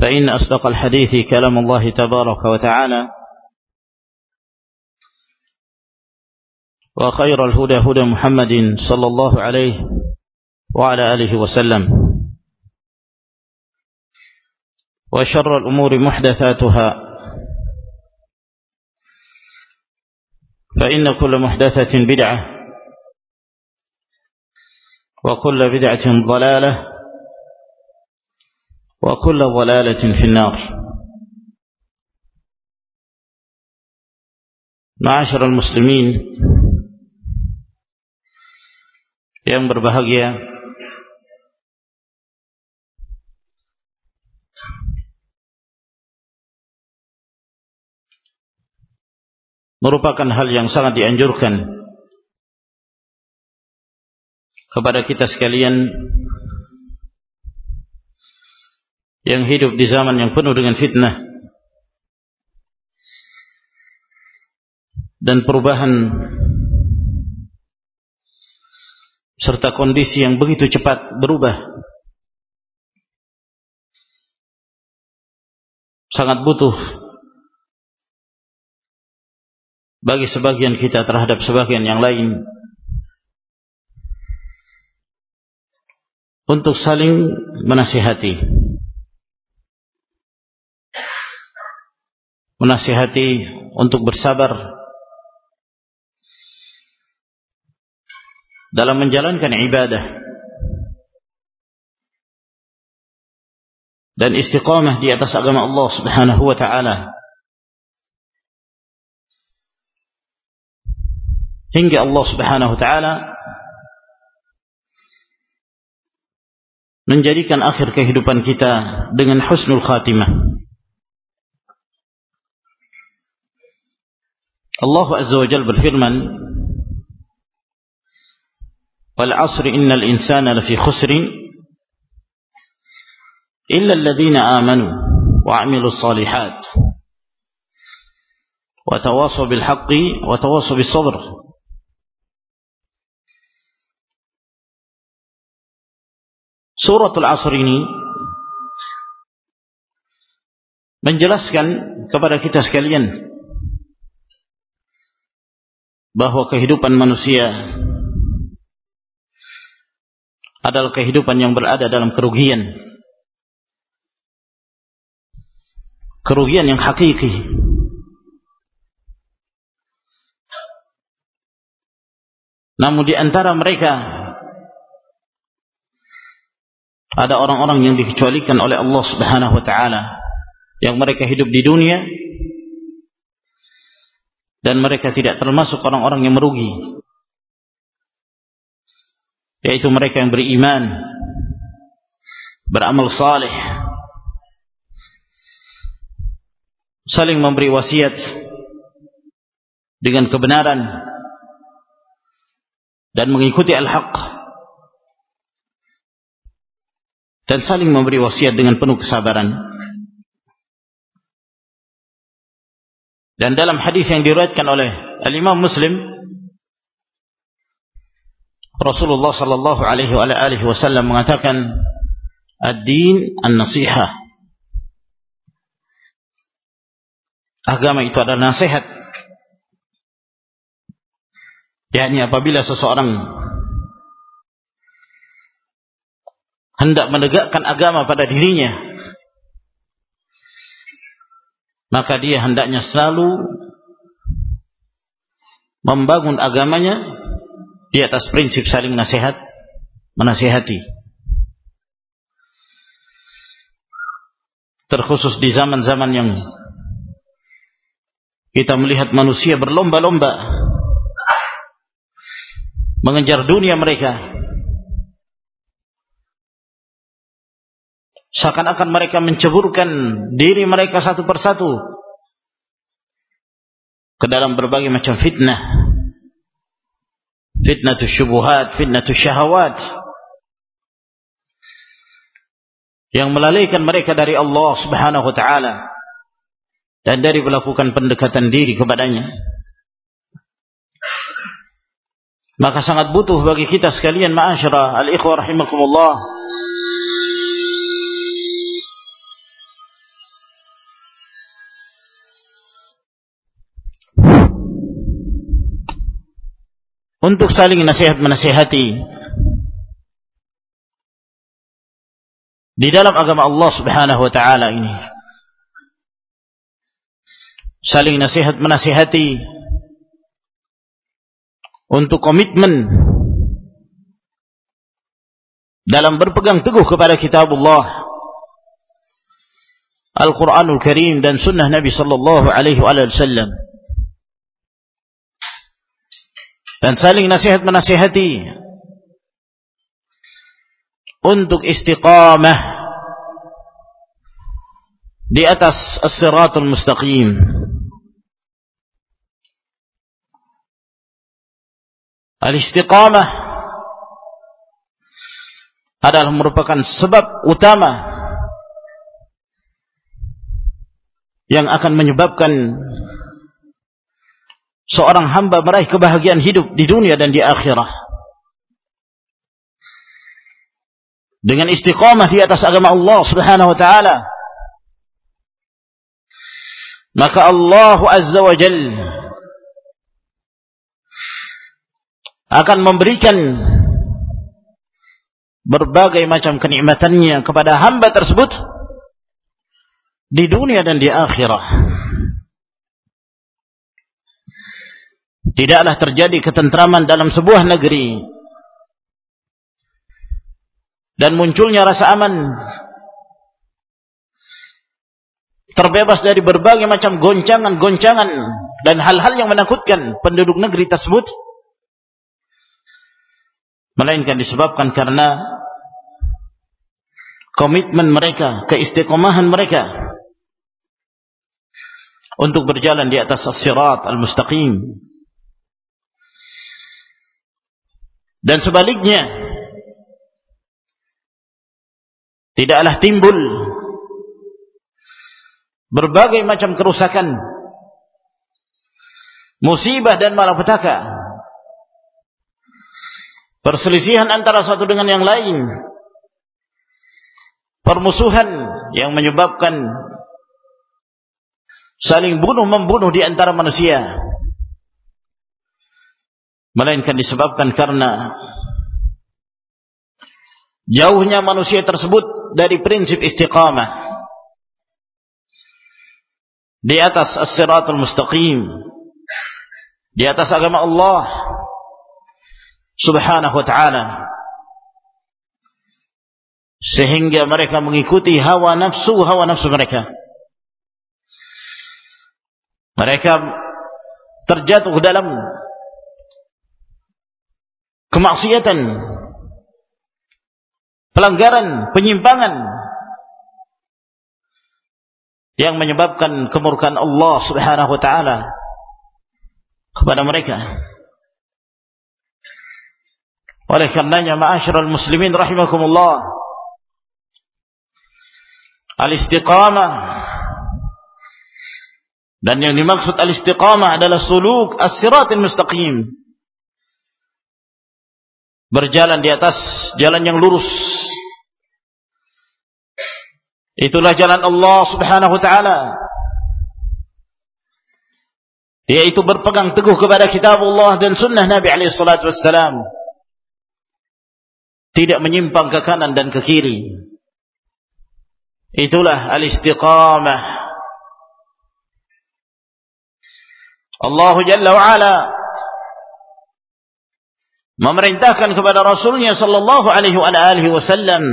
فإن أصدق الحديث كلام الله تبارك وتعالى وخير الهدى هدى محمد صلى الله عليه وعلى آله وسلم وشر الأمور محدثاتها فإن كل محدثة بدعة وكل بدعة ضلالة وكل ضلالة في النار معاشر المسلمين yang berbahagia merupakan hal yang sangat dianjurkan kepada kita sekalian yang hidup di zaman yang penuh dengan fitnah dan perubahan serta kondisi yang begitu cepat berubah. Sangat butuh bagi sebagian kita terhadap sebagian yang lain untuk saling menasihati menasihati untuk bersabar dalam menjalankan ibadah dan istiqamah di atas agama Allah Subhanahu wa taala hingga Allah Subhanahu wa taala menjadikan akhir kehidupan kita dengan husnul khatimah. الله عز وجل بالفرمان والعصر إن الإنسان لفي خسر إلا الذين آمنوا وعملوا الصالحات وتواصوا بالحق وتواصوا بالصبر. سورة العصرين من جلسكا kita sekalian bahwa kehidupan manusia adalah kehidupan yang berada dalam kerugian. Kerugian yang hakiki. namun di antara mereka ada orang-orang yang dikecualikan oleh Allah Subhanahu wa taala yang mereka hidup di dunia dan mereka tidak termasuk orang-orang yang merugi. Yaitu mereka yang beriman. Beramal saleh saling memberi wasiat dengan kebenaran dan mengikuti al-haq. Dan saling memberi wasiat dengan penuh kesabaran dan dalam hadis yang diriwayatkan oleh al-Imam Muslim Rasulullah sallallahu alaihi wasallam mengatakan ad-din an-nasihah agama itu adalah nasihat. Yakni apabila seseorang hendak menegakkan agama pada dirinya maka dia hendaknya selalu membangun agamanya di atas prinsip saling nasihat menasihati terkhusus di zaman-zaman yang kita melihat manusia berlomba-lomba mengejar dunia mereka. Seakan-akan mereka menceburkan diri mereka satu persatu ke dalam berbagai macam fitnah. Fitnah syubuhat, fitnah syahwat. Yang melalaikan mereka dari Allah subhanahu wa ta'ala dan dari melakukan pendekatan diri kepadanya maka sangat butuh bagi kita sekalian ma'asyara al-ikhwa rahimakumullah untuk saling nasihat menasihati. Di dalam agama Allah subhanahu wa ta'ala ini. Saling nasihat menasihati. Untuk komitmen. Dalam berpegang teguh kepada kitab Allah Al-Quranul Karim dan sunnah Nabi sallallahu alaihi wasallam dan saling nasihat menasihati. Untuk istiqamah di atas as-siratul mustaqim. Al-istiqamah adalah merupakan sebab utama yang akan menyebabkan seorang hamba meraih kebahagiaan hidup di dunia dan di akhirat. Dengan istiqamah di atas agama Allah Subhanahu wa taala maka Allah Azza wa Jalla akan memberikan berbagai macam kenikmatannya kepada hamba tersebut di dunia dan di akhirat. Tidaklah terjadi ketentraman dalam sebuah negeri. Dan munculnya rasa aman. Terbebas dari berbagai macam goncangan-goncangan dan hal-hal yang menakutkan penduduk negeri tersebut. Melainkan disebabkan karena komitmen mereka, keistiqomahan mereka untuk berjalan di atas as-sirat al-mustaqim. Dan sebaliknya tidaklah timbul berbagai macam kerusakan musibah dan malapetaka perselisihan antara satu dengan yang lain permusuhan yang menyebabkan saling bunuh membunuh di antara manusia melainkan disebabkan karena jauhnya manusia tersebut dari prinsip istiqamah. Di atas as-siratul mustaqim. Di atas agama Allah subhanahu wa ta'ala. Sehingga mereka mengikuti hawa nafsu hawa nafsu mereka. Mereka terjatuh dalam kemaksiatan pelanggaran penyimpangan yang menyebabkan kemurkaan Allah Subhanahu wa taala kepada mereka. Oleh karenanya ma'asyiral muslimin rahimakumullah al-istiqamah dan yang dimaksud al-istiqamah adalah suluk as-siratal mustaqim berjalan di atas jalan yang lurus Itulah jalan Allah subhanahu wa ta'ala. Yaitu berpegang teguh kepada kitab Allah dan sunnah Nabi SAW. Tidak menyimpang ke kanan dan ke kiri. Itulah al-istiqamah. Allah Jalla wa'ala memerintahkan kepada Rasulnya sallallahu alaihi wasallam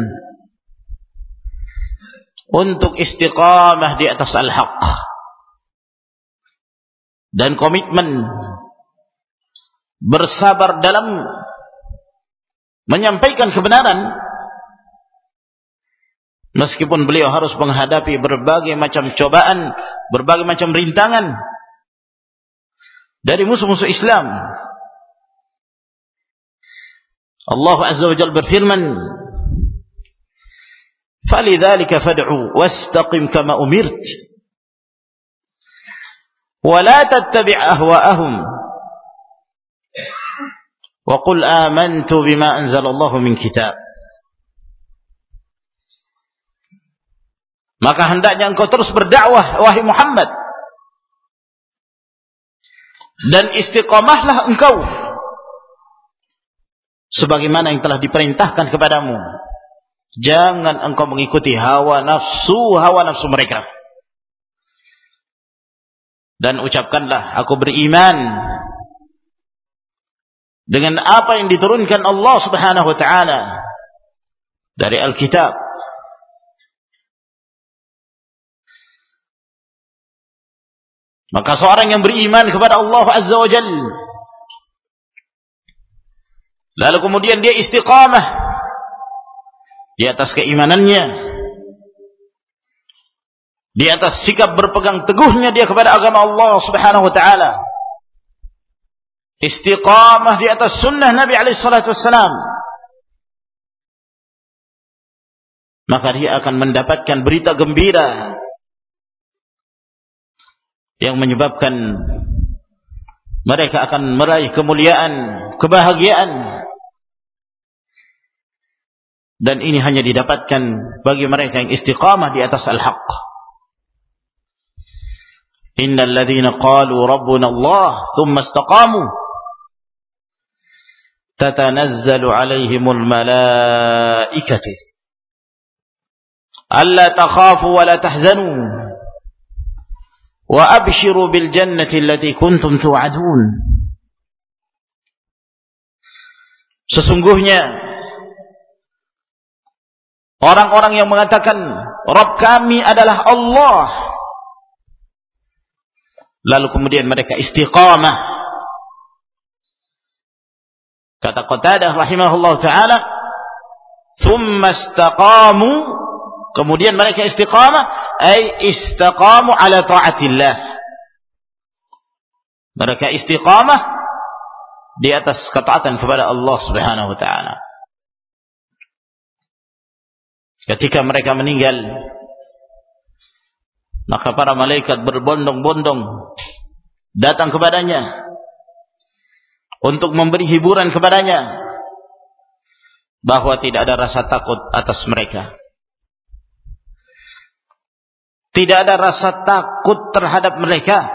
untuk istiqamah di atas al-haq dan komitmen bersabar dalam menyampaikan kebenaran meskipun beliau harus menghadapi berbagai macam cobaan berbagai macam rintangan dari musuh-musuh Islam الله عز وجل برفرمن فلذلك فادعوا واستقم كما أمرت. ولا تتبع أهواءهم. وقل آمنت بما أنزل الله من كتاب. Maka hendaknya engkau terus berdakwah wahai Muhammad. Dan istiqamahlah engkau. Sebagaimana yang telah diperintahkan kepadamu Jangan engkau mengikuti hawa nafsu, hawa nafsu mereka. Dan ucapkanlah, aku beriman dengan apa yang diturunkan Allah subhanahu wa ta'ala dari Alkitab. Maka seorang yang beriman kepada Allah Azza wa Jal lalu kemudian dia istiqamah. Di atas keimanannya. Di atas sikap berpegang teguhnya dia kepada agama Allah Subhanahu wa taala. Istiqamah di atas sunnah Nabi alaihi salatu wassalam. Maka dia akan mendapatkan berita gembira yang menyebabkan mereka akan meraih kemuliaan kebahagiaan dan ini hanya didapatkan bagi mereka yang istiqamah di atas al-haq innal ladzina qalu rabbuna Allah thumma istaqamu tatanazzalu alaihimul malaikatu alla takhafu wa la tahzanu wa abshiru bil jannati allati kuntum tu'adun sesungguhnya Orang-orang yang mengatakan Rabb kami adalah Allah. Lalu kemudian mereka istiqamah. Kata Qatadah rahimahullah taala, "Tsumma istaqamu" Kemudian mereka istiqamah, ay istaqamu ala taatillah. Mereka istiqamah di atas ketaatan kepada Allah Subhanahu wa taala. Ketika mereka meninggal, maka para malaikat berbondong-bondong datang kepadanya untuk memberi hiburan kepadanya bahwa tidak ada rasa takut atas mereka. Tidak ada rasa takut terhadap mereka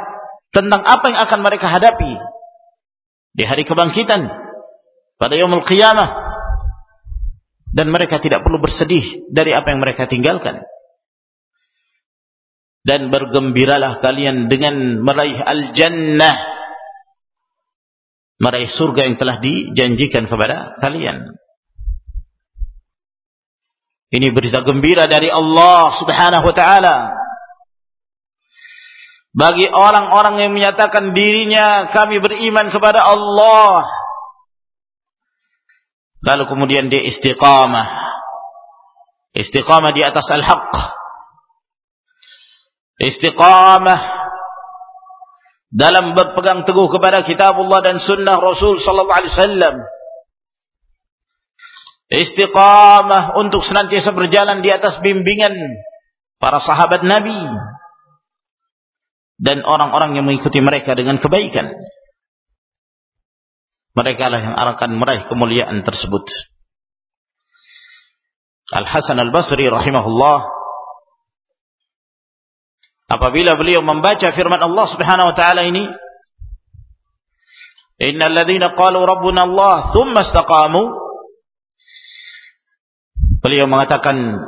tentang apa yang akan mereka hadapi di hari kebangkitan pada yaumul qiyamah dan mereka tidak perlu bersedih dari apa yang mereka tinggalkan dan bergembiralah kalian dengan meraih al-jannah meraih surga yang telah dijanjikan kepada kalian. Ini berita gembira dari Allah Subhanahu wa taala. Bagi orang-orang yang menyatakan dirinya kami beriman kepada Allah. Lalu kemudian dia istiqamah. Istiqamah di atas al-haq. Istiqamah dalam berpegang teguh kepada kitab Allah dan sunnah Rasul sallallahu alaihi wasallam istiqamah untuk senantiasa berjalan di atas bimbingan para sahabat Nabi dan orang-orang yang mengikuti mereka dengan kebaikan. Mereka lah yang akan meraih kemuliaan tersebut. Al-Hasan Al-Basri rahimahullah apabila beliau membaca firman Allah Subhanahu wa taala ini Innal ladzina qalu rabbuna Allah thumma istaqamu Beliau mengatakan,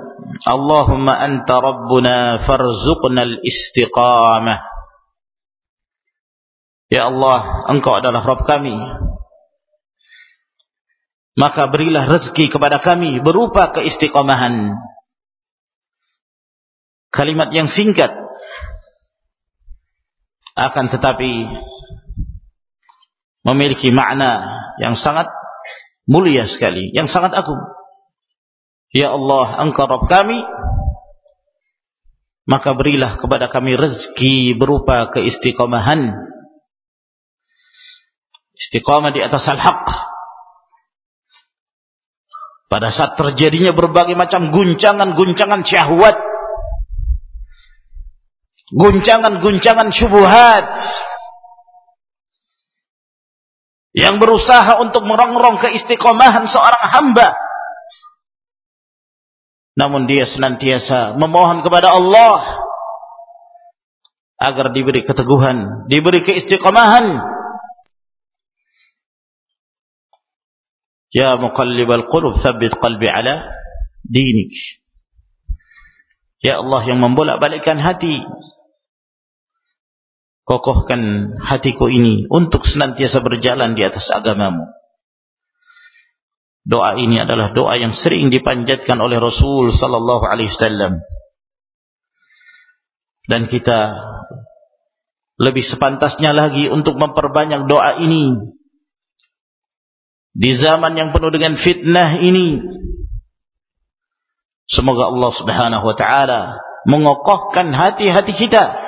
Allahumma anta rabbuna farzuqnal istiqamah. Ya Allah, engkau adalah Rabb kami. Maka berilah rezeki kepada kami berupa keistiqamahan. Kalimat yang singkat. Akan tetapi memiliki makna yang sangat mulia sekali, yang sangat agung. Ya Allah engkau Rabb kami maka berilah kepada kami rezeki berupa keistiqomahan istiqamah di atas al-haq pada saat terjadinya berbagai macam guncangan-guncangan syahwat guncangan-guncangan syubuhat yang berusaha untuk merongrong keistiqomahan seorang hamba namun dia senantiasa memohon kepada Allah agar diberi keteguhan, diberi keistiqamahan. Ya muqallibal qulub tsabbit qalbi ala dinik. Ya Allah yang membolak-balikkan hati. Kokohkan hatiku ini untuk senantiasa berjalan di atas agamamu. Doa ini adalah doa yang sering dipanjatkan oleh Rasul sallallahu alaihi wasallam. Dan kita lebih sepantasnya lagi untuk memperbanyak doa ini di zaman yang penuh dengan fitnah ini. Semoga Allah Subhanahu wa taala mengokohkan hati-hati kita.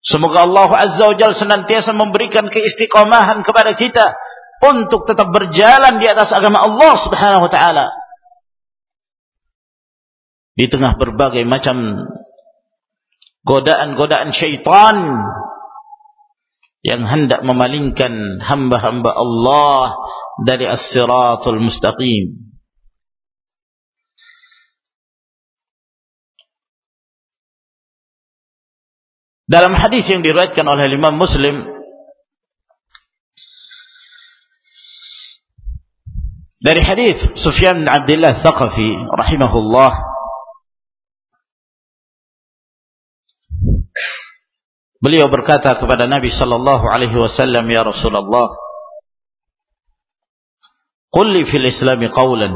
Semoga Allah Azza wa Jalla senantiasa memberikan keistiqomahan kepada kita untuk tetap berjalan di atas agama Allah Subhanahu wa taala. Di tengah berbagai macam godaan-godaan syaitan yang hendak memalingkan hamba-hamba Allah dari as-siratul mustaqim. Dalam hadis yang diriwayatkan oleh Imam Muslim Dari hadis Sufyan bin Abdullah Thaqafi rahimahullah Beliau berkata kepada Nabi sallallahu alaihi wasallam ya Rasulullah Qul li fil Islam qawlan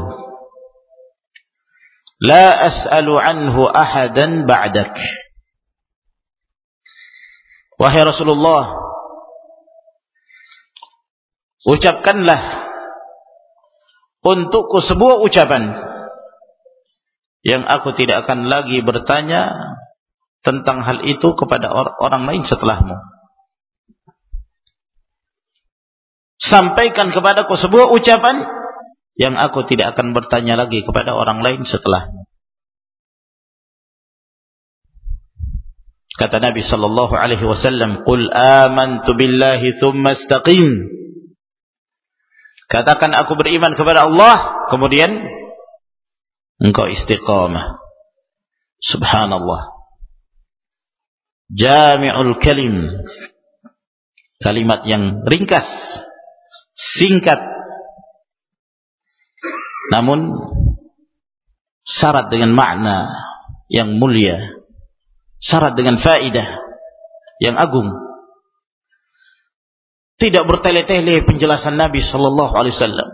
la as'alu anhu ahadan ba'dak. Wahai Rasulullah ucapkanlah untukku sebuah ucapan yang aku tidak akan lagi bertanya tentang hal itu kepada or orang lain setelahmu. Sampaikan kepadaku sebuah ucapan yang aku tidak akan bertanya lagi kepada orang lain setelahmu. Kata Nabi sallallahu alaihi wasallam, "Qul amantu billahi tsumma istaqim." Katakan aku beriman kepada Allah, kemudian engkau istiqamah. Subhanallah. Jami'ul kalim. Kalimat yang ringkas, singkat. Namun syarat dengan makna yang mulia, syarat dengan faidah yang agung. Tidak bertele-tele penjelasan Nabi sallallahu alaihi wasallam.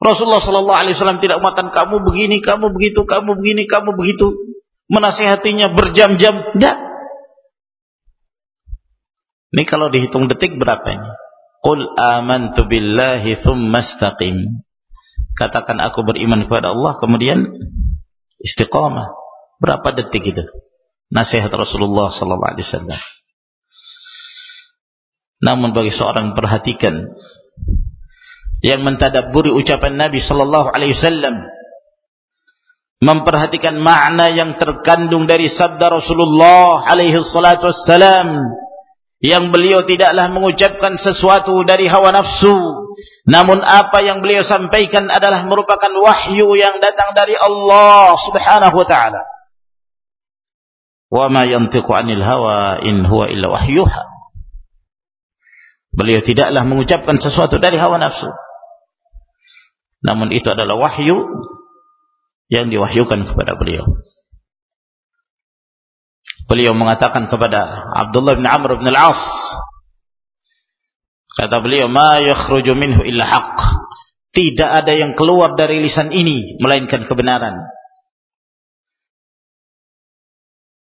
Rasulullah sallallahu alaihi wasallam tidak mengatakan kamu begini, kamu begitu, kamu begini, kamu begitu. Menasihatinya berjam-jam. Tidak. Ini kalau dihitung detik berapa ini? Qul amantu billahi thumma istaqim. Katakan aku beriman kepada Allah kemudian istiqamah. Berapa detik itu? Nasihat Rasulullah sallallahu alaihi wasallam. Namun bagi seorang perhatikan yang mentadabburi ucapan Nabi sallallahu alaihi wasallam memperhatikan makna yang terkandung dari sabda Rasulullah alaihi salatu wassalam. Yang beliau tidaklah mengucapkan sesuatu dari hawa nafsu. Namun apa yang beliau sampaikan adalah merupakan wahyu yang datang dari Allah subhanahu wa ta'ala. Wa ma yantiqu anil hawa in huwa illa wahyuha. Beliau tidaklah mengucapkan sesuatu dari hawa nafsu. Namun itu adalah wahyu yang diwahyukan kepada beliau. Beliau mengatakan kepada Abdullah bin Amr bin Al-As kata beliau ma yakhruju minhu illa haqq. Tidak ada yang keluar dari lisan ini melainkan kebenaran.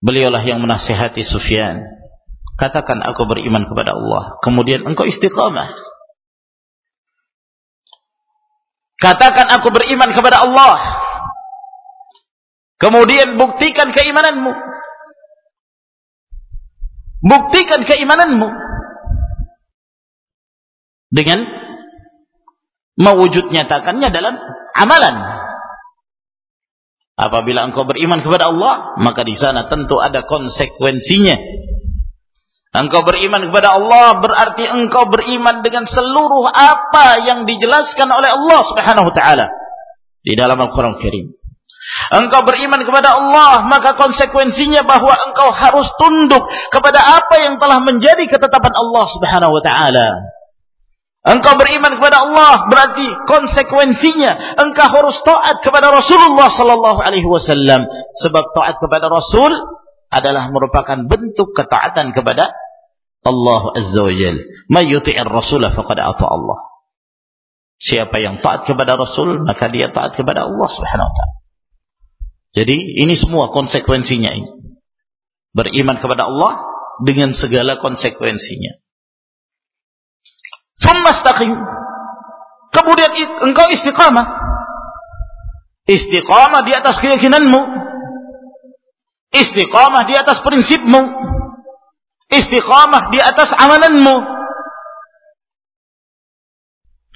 Beliaulah yang menasihati Sufyan. Katakan aku beriman kepada Allah. Kemudian engkau istiqamah. Katakan aku beriman kepada Allah. Kemudian buktikan keimananmu. Buktikan keimananmu. Dengan mewujud nyatakannya dalam amalan. Apabila engkau beriman kepada Allah, maka di sana tentu ada konsekuensinya. Engkau beriman kepada Allah berarti engkau beriman dengan seluruh apa yang dijelaskan oleh Allah Subhanahu wa taala di dalam Al-Qur'an Karim. Engkau beriman kepada Allah, maka konsekuensinya bahwa engkau harus tunduk kepada apa yang telah menjadi ketetapan Allah Subhanahu wa taala. Engkau beriman kepada Allah berarti konsekuensinya engkau harus taat kepada Rasulullah sallallahu alaihi wasallam sebab taat kepada Rasul adalah merupakan bentuk ketaatan kepada Allah Azza wa Jal. May yuti'ir rasulah faqad ata Allah. Siapa yang taat kepada Rasul, maka dia taat kepada Allah Subhanahu wa taala. Jadi ini semua konsekuensinya ini. Beriman kepada Allah dengan segala konsekuensinya. Tsumma Kemudian engkau istiqamah. Istiqamah di atas keyakinanmu istiqamah di atas prinsipmu istiqamah di atas amalanmu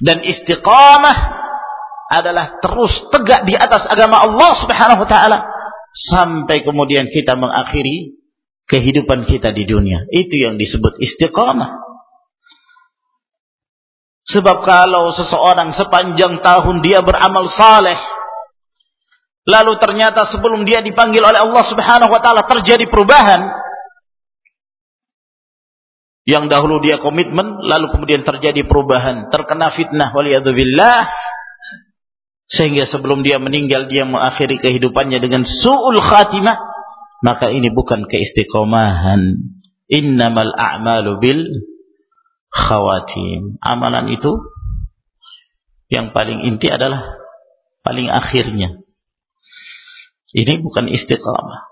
dan istiqamah adalah terus tegak di atas agama Allah subhanahu wa ta'ala sampai kemudian kita mengakhiri kehidupan kita di dunia. Itu yang disebut istiqamah. Sebab kalau seseorang sepanjang tahun dia beramal saleh lalu ternyata sebelum dia dipanggil oleh Allah Subhanahu wa taala terjadi perubahan yang dahulu dia komitmen lalu kemudian terjadi perubahan terkena fitnah waliyadzubillah sehingga sebelum dia meninggal dia mengakhiri kehidupannya dengan su'ul khatimah maka ini bukan keistiqomahan innamal a'malu bil khawatim amalan itu yang paling inti adalah paling akhirnya ini bukan istiqamah.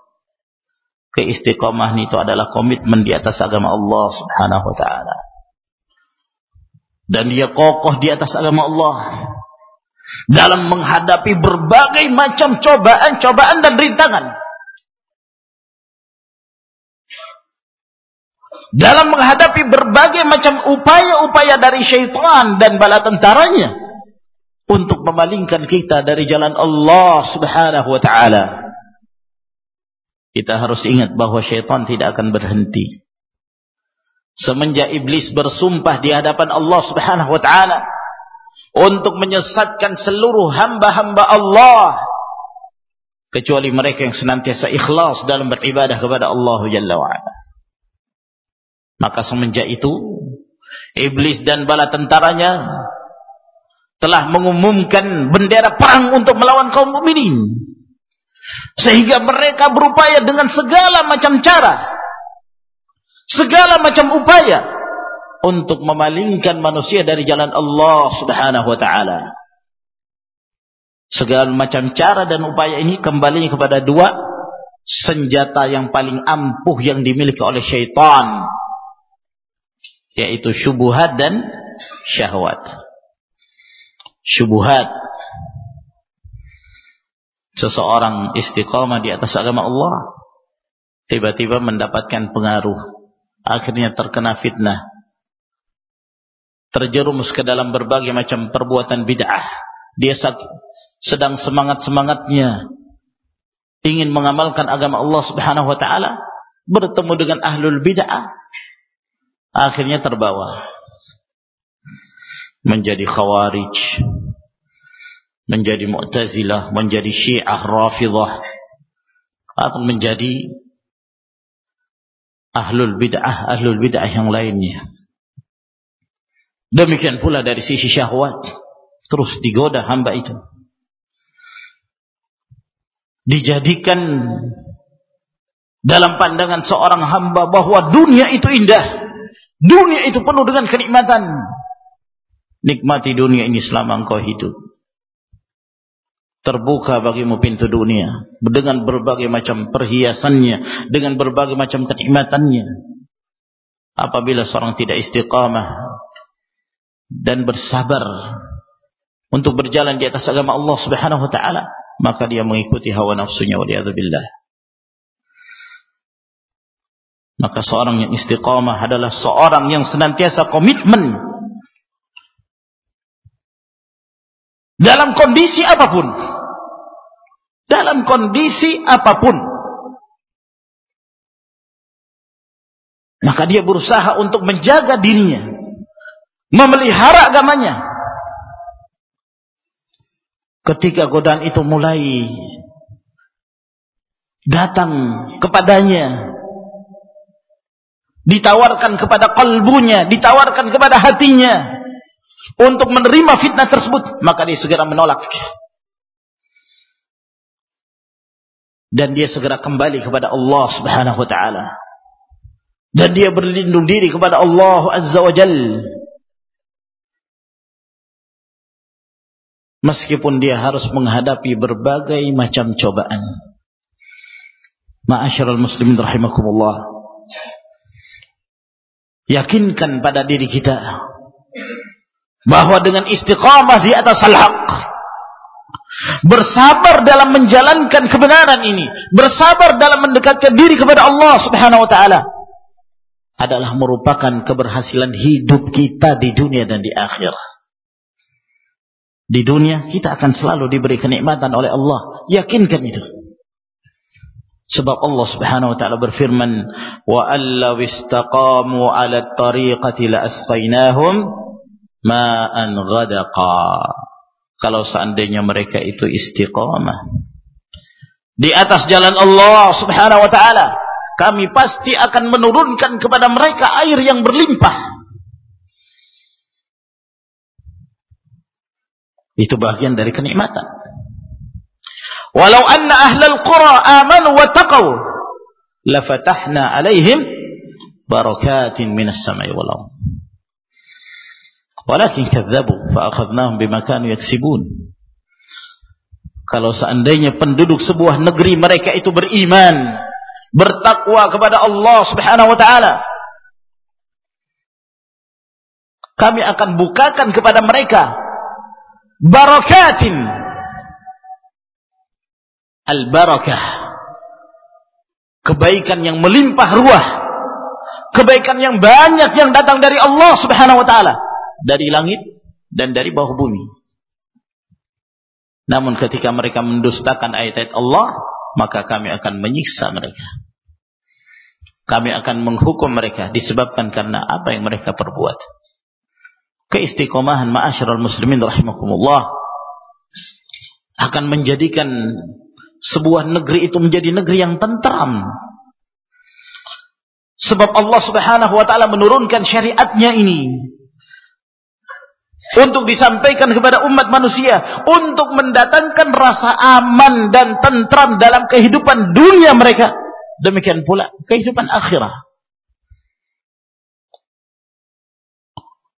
Keistiqamah itu adalah komitmen di atas agama Allah Subhanahu wa taala. Dan dia kokoh di atas agama Allah dalam menghadapi berbagai macam cobaan-cobaan dan rintangan. Dalam menghadapi berbagai macam upaya-upaya dari syaitan dan bala tentaranya untuk memalingkan kita dari jalan Allah Subhanahu wa taala. Kita harus ingat bahwa syaitan tidak akan berhenti. Semenjak iblis bersumpah di hadapan Allah Subhanahu wa taala untuk menyesatkan seluruh hamba-hamba Allah kecuali mereka yang senantiasa ikhlas dalam beribadah kepada Allah Jalla wa ala. Maka semenjak itu iblis dan bala tentaranya telah mengumumkan bendera perang untuk melawan kaum mukminin. Sehingga mereka berupaya dengan segala macam cara, segala macam upaya untuk memalingkan manusia dari jalan Allah Subhanahu wa taala. Segala macam cara dan upaya ini kembali kepada dua senjata yang paling ampuh yang dimiliki oleh syaitan yaitu syubhat dan syahwat. Syubhat seseorang istiqamah di atas agama Allah tiba-tiba mendapatkan pengaruh akhirnya terkena fitnah terjerumus ke dalam berbagai macam perbuatan bid'ah. Dia sedang semangat-semangatnya. Ingin mengamalkan agama Allah Subhanahu wa taala. Bertemu dengan ahlul bid'ah. Akhirnya terbawa. Menjadi khawarij. Menjadi mu'tazilah. Menjadi syiah rafidah. Atau menjadi ahlul bid'ah ahlul bid'ah yang lainnya demikian pula dari sisi syahwat. Terus digoda hamba itu. Dijadikan dalam pandangan seorang hamba bahwa dunia itu indah. Dunia itu penuh dengan kenikmatan. Nikmati dunia ini selama engkau hidup. Terbuka bagimu pintu dunia dengan berbagai macam perhiasannya dengan berbagai macam kenikmatannya. Apabila seorang tidak istiqamah dan bersabar untuk berjalan di atas agama Allah Subhanahu wa taala maka dia mengikuti hawa nafsunya waliyadzubillah maka seorang yang istiqamah adalah seorang yang senantiasa komitmen dalam kondisi apa pun. Dalam kondisi apa pun. Maka dia berusaha untuk menjaga dirinya memelihara agamanya. Ketika godaan itu mulai datang kepadanya ditawarkan kepada kalbunya ditawarkan kepada hatinya untuk menerima fitnah tersebut maka dia segera menolak. Dan dia segera kembali kepada Allah Subhanahu wa taala. Dan dia berlindung diri kepada Allah Azza wa Jalla meskipun dia harus menghadapi berbagai macam cobaan. Ma'asyiral muslimin rahimakumullah. Yakinkan pada diri kita bahwa dengan istiqamah di atas al-haq bersabar dalam menjalankan kebenaran ini, bersabar dalam mendekatkan diri kepada Allah Subhanahu wa taala adalah merupakan keberhasilan hidup kita di dunia dan di akhirat. Di dunia kita akan selalu diberi kenikmatan oleh Allah. Yakinkan itu. Sebab Allah Subhanahu wa taala berfirman, "Wa allaw istaqamu 'ala at-tariqati la asqainahum ma'an ghadaqa." Kalau seandainya mereka itu istiqamah di atas jalan Allah Subhanahu wa taala, kami pasti akan menurunkan kepada mereka air yang berlimpah. Itu bagian dari kenikmatan. Walau anna ahlal qura amanu wa taqaw lafatahna alaihim barakatin minas samai wal ardh. Walakin kadzabu fa akhadnahum bima kanu yaksibun. Kalau seandainya penduduk sebuah negeri mereka itu beriman, bertakwa kepada Allah Subhanahu wa taala, kami akan bukakan kepada mereka barakatin. Al-barakah. Kebaikan yang melimpah ruah. Kebaikan yang banyak yang datang dari Allah subhanahu wa ta'ala. Dari langit dan dari bawah bumi. Namun ketika mereka mendustakan ayat-ayat Allah maka kami akan menyiksa mereka. Kami akan menghukum mereka disebabkan karena apa yang mereka perbuat keistiqomahan ma'asyiral muslimin rahimakumullah akan menjadikan sebuah negeri itu menjadi negeri yang tentram. Sebab Allah Subhanahu wa taala menurunkan syariatnya ini untuk disampaikan kepada umat manusia untuk mendatangkan rasa aman dan tentram dalam kehidupan dunia mereka. Demikian pula kehidupan akhirat.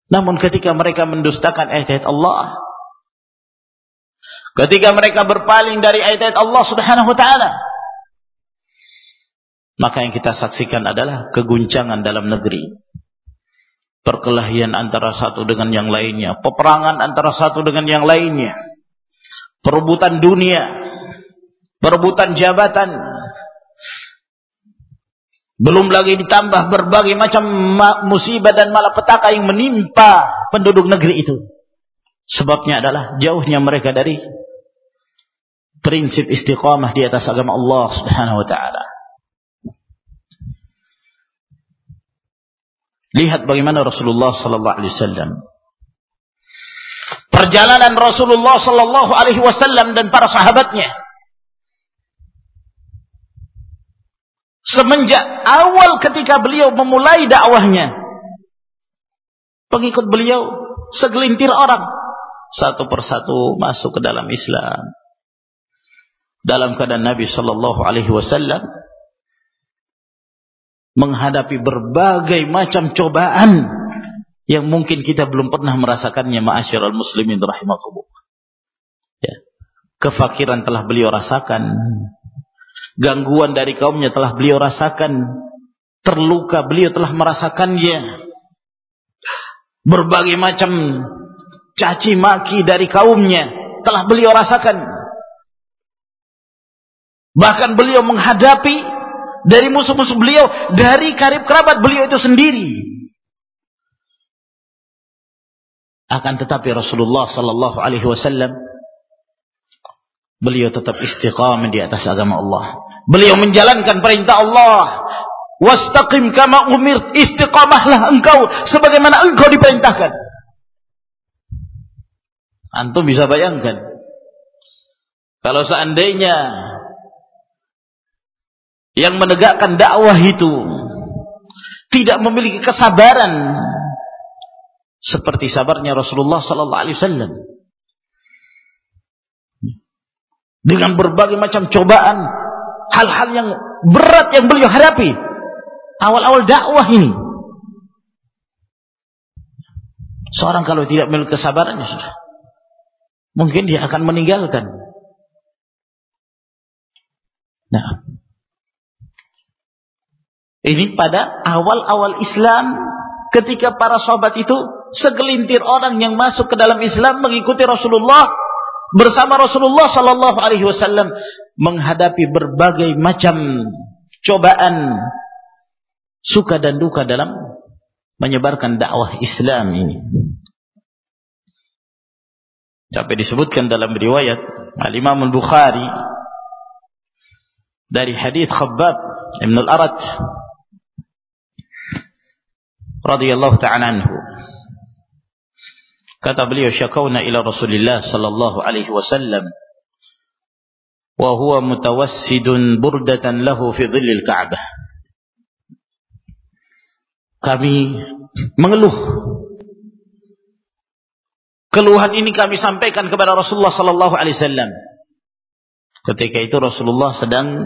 Namun ketika mereka mendustakan ayat-ayat Allah, ketika mereka berpaling dari ayat-ayat Allah Subhanahu wa taala, maka yang kita saksikan adalah keguncangan dalam negeri. Perkelahian antara satu dengan yang lainnya, peperangan antara satu dengan yang lainnya. Perebutan dunia, perebutan jabatan, belum lagi ditambah berbagai macam musibah dan malapetaka yang menimpa penduduk negeri itu. Sebabnya adalah jauhnya mereka dari prinsip istiqamah di atas agama Allah Subhanahu wa taala. Lihat bagaimana Rasulullah sallallahu alaihi wasallam perjalanan Rasulullah sallallahu alaihi wasallam dan para sahabatnya semenjak awal ketika beliau memulai dakwahnya pengikut beliau segelintir orang satu persatu masuk ke dalam Islam. Dalam keadaan Nabi sallallahu alaihi wasallam menghadapi berbagai macam cobaan yang mungkin kita belum pernah merasakannya ma'asyiral muslimin rahimakumullah. Ya kefakiran telah beliau rasakan gangguan dari kaumnya telah beliau rasakan. Terluka beliau telah merasakannya. Berbagai macam caci maki dari kaumnya telah beliau rasakan. Bahkan beliau menghadapi dari musuh-musuh beliau dari karib kerabat beliau itu sendiri. Akan tetapi Rasulullah sallallahu alaihi wasallam beliau tetap istiqamah di atas agama Allah Beliau menjalankan perintah Allah. Wastaqim kama umir. Istiqamahlah engkau sebagaimana engkau diperintahkan. Antum bisa bayangkan. Kalau seandainya yang menegakkan dakwah itu tidak memiliki kesabaran seperti sabarnya Rasulullah sallallahu alaihi wasallam dengan berbagai macam cobaan hal-hal yang berat yang beliau hadapi. Awal-awal dakwah ini. Seorang kalau tidak memiliki kesabaran ya sudah. Mungkin dia akan meninggalkan. Nah. Ini pada awal-awal Islam ketika para sahabat itu segelintir orang yang masuk ke dalam Islam mengikuti Rasulullah bersama Rasulullah sallallahu alaihi wasallam menghadapi berbagai macam cobaan suka dan duka dalam menyebarkan dakwah Islam ini. Sampai disebutkan dalam riwayat Al-Imam Al-Bukhari dari hadis Khabbab Ibn Al-Arat radhiyallahu ta'ala anhu Kata beliau syakauna ila Rasulillah sallallahu alaihi wasallam wa huwa mutawassidun burdatan lahu fi dhillil Ka'bah. Kami mengeluh. Keluhan ini kami sampaikan kepada Rasulullah sallallahu alaihi wasallam. Ketika itu Rasulullah sedang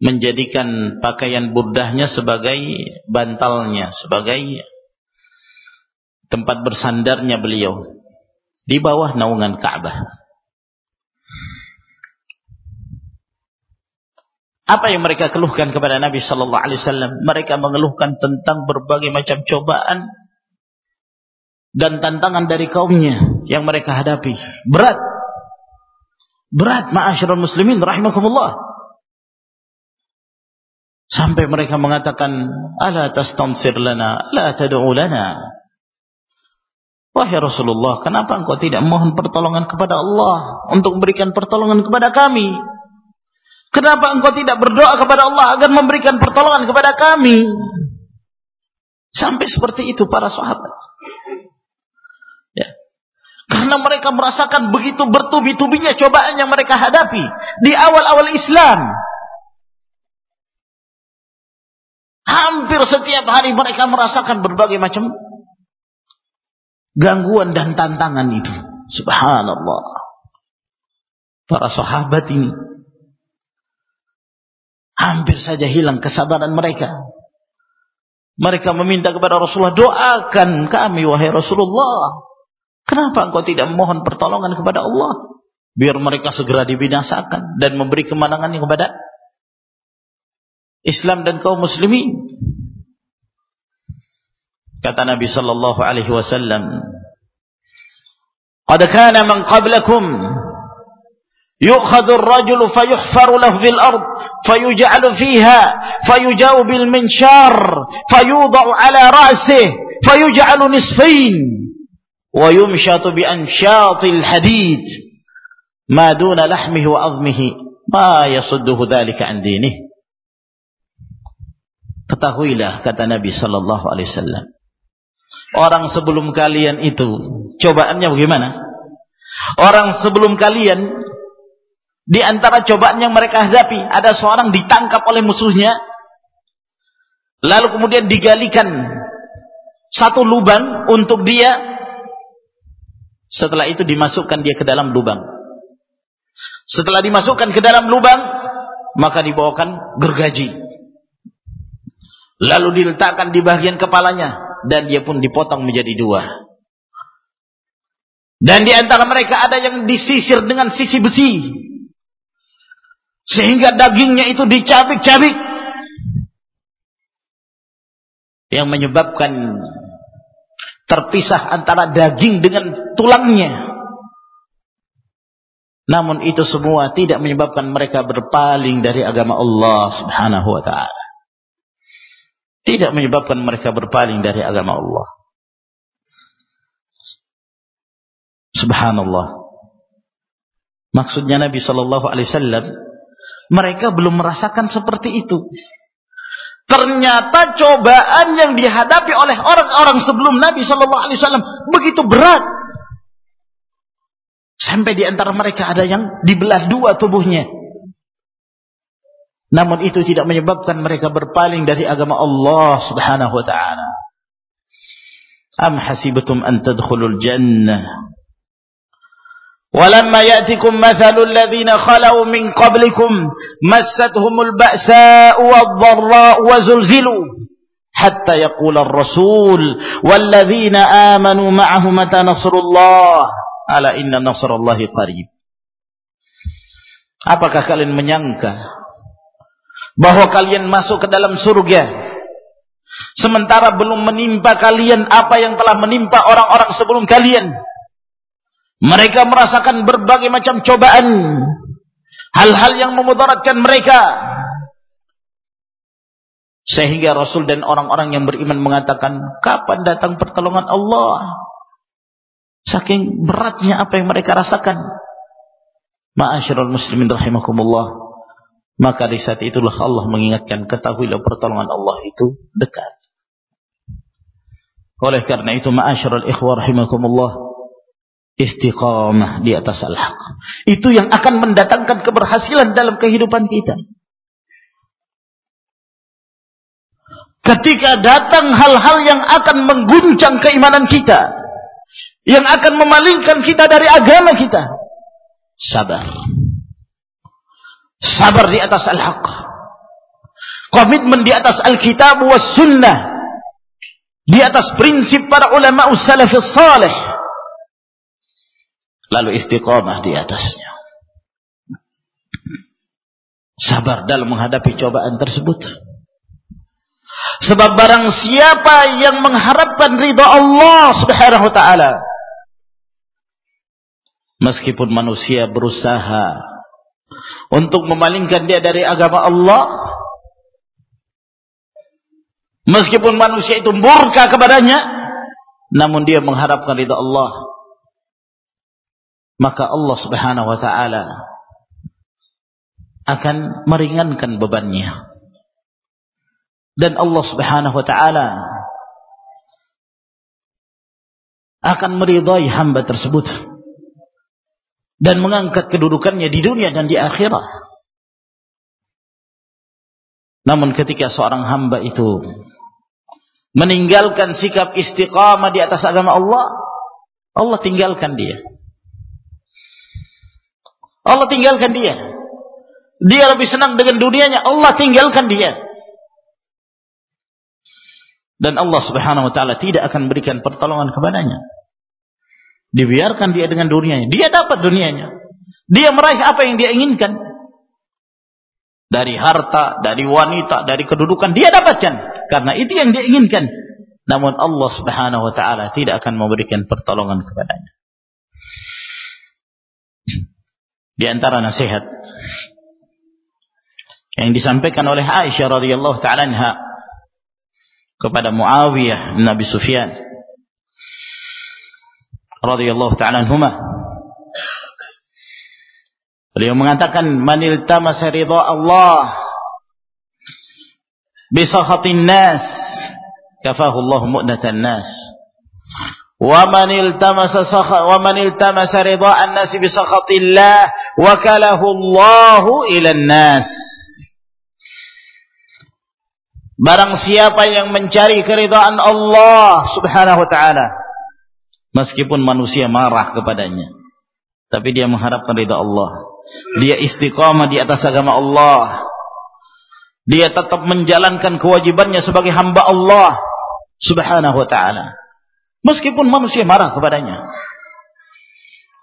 menjadikan pakaian burdahnya sebagai bantalnya, sebagai tempat bersandarnya beliau di bawah naungan Ka'bah. Apa yang mereka keluhkan kepada Nabi sallallahu alaihi wasallam? Mereka mengeluhkan tentang berbagai macam cobaan dan tantangan dari kaumnya yang mereka hadapi. Berat. Berat ma'asyiral muslimin rahimakumullah. Sampai mereka mengatakan, "Ala tastansir lana, la tad'u lana." Wahai Rasulullah, kenapa engkau tidak mohon pertolongan kepada Allah untuk memberikan pertolongan kepada kami? Kenapa engkau tidak berdoa kepada Allah agar memberikan pertolongan kepada kami? Sampai seperti itu para sahabat. Ya. Karena mereka merasakan begitu bertubi-tubinya cobaan yang mereka hadapi di awal-awal Islam. Hampir setiap hari mereka merasakan berbagai macam gangguan dan tantangan itu. Subhanallah. Para sahabat ini hampir saja hilang kesabaran mereka. Mereka meminta kepada Rasulullah, doakan kami wahai Rasulullah. Kenapa engkau tidak memohon pertolongan kepada Allah? Biar mereka segera dibinasakan dan memberi kemenangan kepada Islam dan kaum muslimin. Kata Nabi sallallahu alaihi wasallam, "Qad kana man qablakum يؤخذ الرجل فيحفر له في الأرض فيجعل فيها فيجاو بالمنشار فيوضع على رأسه فيجعل نصفين ويمشط بأنشاط الحديد ما دون لحمه وعظمه ما يصده ذلك عن دينه ketahuilah kata Nabi sallallahu alaihi wasallam orang sebelum kalian itu cobaannya bagaimana orang sebelum kalian Di antara cobaan yang mereka hadapi, ada seorang ditangkap oleh musuhnya, lalu kemudian digalikan satu lubang untuk dia, setelah itu dimasukkan dia ke dalam lubang. Setelah dimasukkan ke dalam lubang, maka dibawakan gergaji. Lalu diletakkan di bagian kepalanya, dan dia pun dipotong menjadi dua. Dan di antara mereka ada yang disisir dengan sisi besi. Sehingga dagingnya itu dicabik-cabik. Yang menyebabkan terpisah antara daging dengan tulangnya. Namun itu semua tidak menyebabkan mereka berpaling dari agama Allah subhanahu wa ta'ala tidak menyebabkan mereka berpaling dari agama Allah subhanallah maksudnya Nabi sallallahu alaihi wasallam mereka belum merasakan seperti itu. Ternyata cobaan yang dihadapi oleh orang-orang sebelum Nabi Shallallahu Alaihi Wasallam begitu berat. Sampai di antara mereka ada yang dibelah dua tubuhnya. Namun itu tidak menyebabkan mereka berpaling dari agama Allah Subhanahu wa taala. Am hasibatum an tadkhulul jannah ولما يأتكم مثل الذين خلوا من قبلكم مستهم البأساء والضراء وزلزلوا حتى يقول الرسول والذين آمنوا معه متى نصر الله ألا إن نصر الله قريب Apakah kalian menyangka bahwa kalian masuk ke dalam surga sementara belum menimpa kalian apa yang telah menimpa orang-orang sebelum kalian? Mereka merasakan berbagai macam cobaan. Hal-hal yang memudaratkan mereka. Sehingga Rasul dan orang-orang yang beriman mengatakan, kapan datang pertolongan Allah? Saking beratnya apa yang mereka rasakan. Ma'asyirul muslimin rahimakumullah. Maka di saat itulah Allah mengingatkan, ketahuilah pertolongan Allah itu dekat. Oleh karena itu, ma'asyirul ikhwar rahimakumullah istiqamah di atas al-haq. Itu yang akan mendatangkan keberhasilan dalam kehidupan kita. Ketika datang hal-hal yang akan mengguncang keimanan kita, yang akan memalingkan kita dari agama kita, sabar. Sabar di atas al-haq. Komitmen di atas al-kitab was sunnah. Di atas prinsip para ulama salafis salih lalu istiqomah di atasnya. Sabar dalam menghadapi cobaan tersebut. Sebab barang siapa yang mengharapkan ridha Allah Subhanahu wa taala meskipun manusia berusaha untuk memalingkan dia dari agama Allah. Meskipun manusia itu murka kepadanya namun dia mengharapkan ridha Allah. Maka Allah Subhanahu wa taala akan meringankan bebannya. Dan Allah Subhanahu wa taala akan meridai hamba tersebut dan mengangkat kedudukannya di dunia dan di akhirat. Namun ketika seorang hamba itu meninggalkan sikap istiqamah di atas agama Allah, Allah tinggalkan dia. Allah tinggalkan dia. Dia lebih senang dengan dunianya, Allah tinggalkan dia. dan Allah Subhanahu wa taala tidak akan berikan pertolongan kepadanya. Dibiarkan dia dengan dunianya, dia dapat dunianya. Dia meraih apa yang dia inginkan. Dari harta, dari wanita, dari kedudukan dia dapatkan karena itu yang dia inginkan. Namun Allah Subhanahu wa taala tidak akan memberikan pertolongan kepadanya. Di antara nasihat yang disampaikan oleh Aisyah radhiyallahu taala anha kepada Muawiyah bin Abi Sufyan radhiyallahu taala anhuma beliau mengatakan manil tamasa ridha Allah bi sakhatin nas kafahu Allah mu'natan nas wa man iltamasa sakha wa man iltamasa ridha an-nas bi sakhatillah wakalahu Allah ila an-nas Barang siapa yang mencari keridhaan Allah subhanahu wa ta'ala. Meskipun manusia marah kepadanya. Tapi dia mengharapkan ridha Allah. Dia istiqamah di atas agama Allah. Dia tetap menjalankan kewajibannya sebagai hamba Allah subhanahu wa ta'ala. Meskipun manusia marah kepadanya.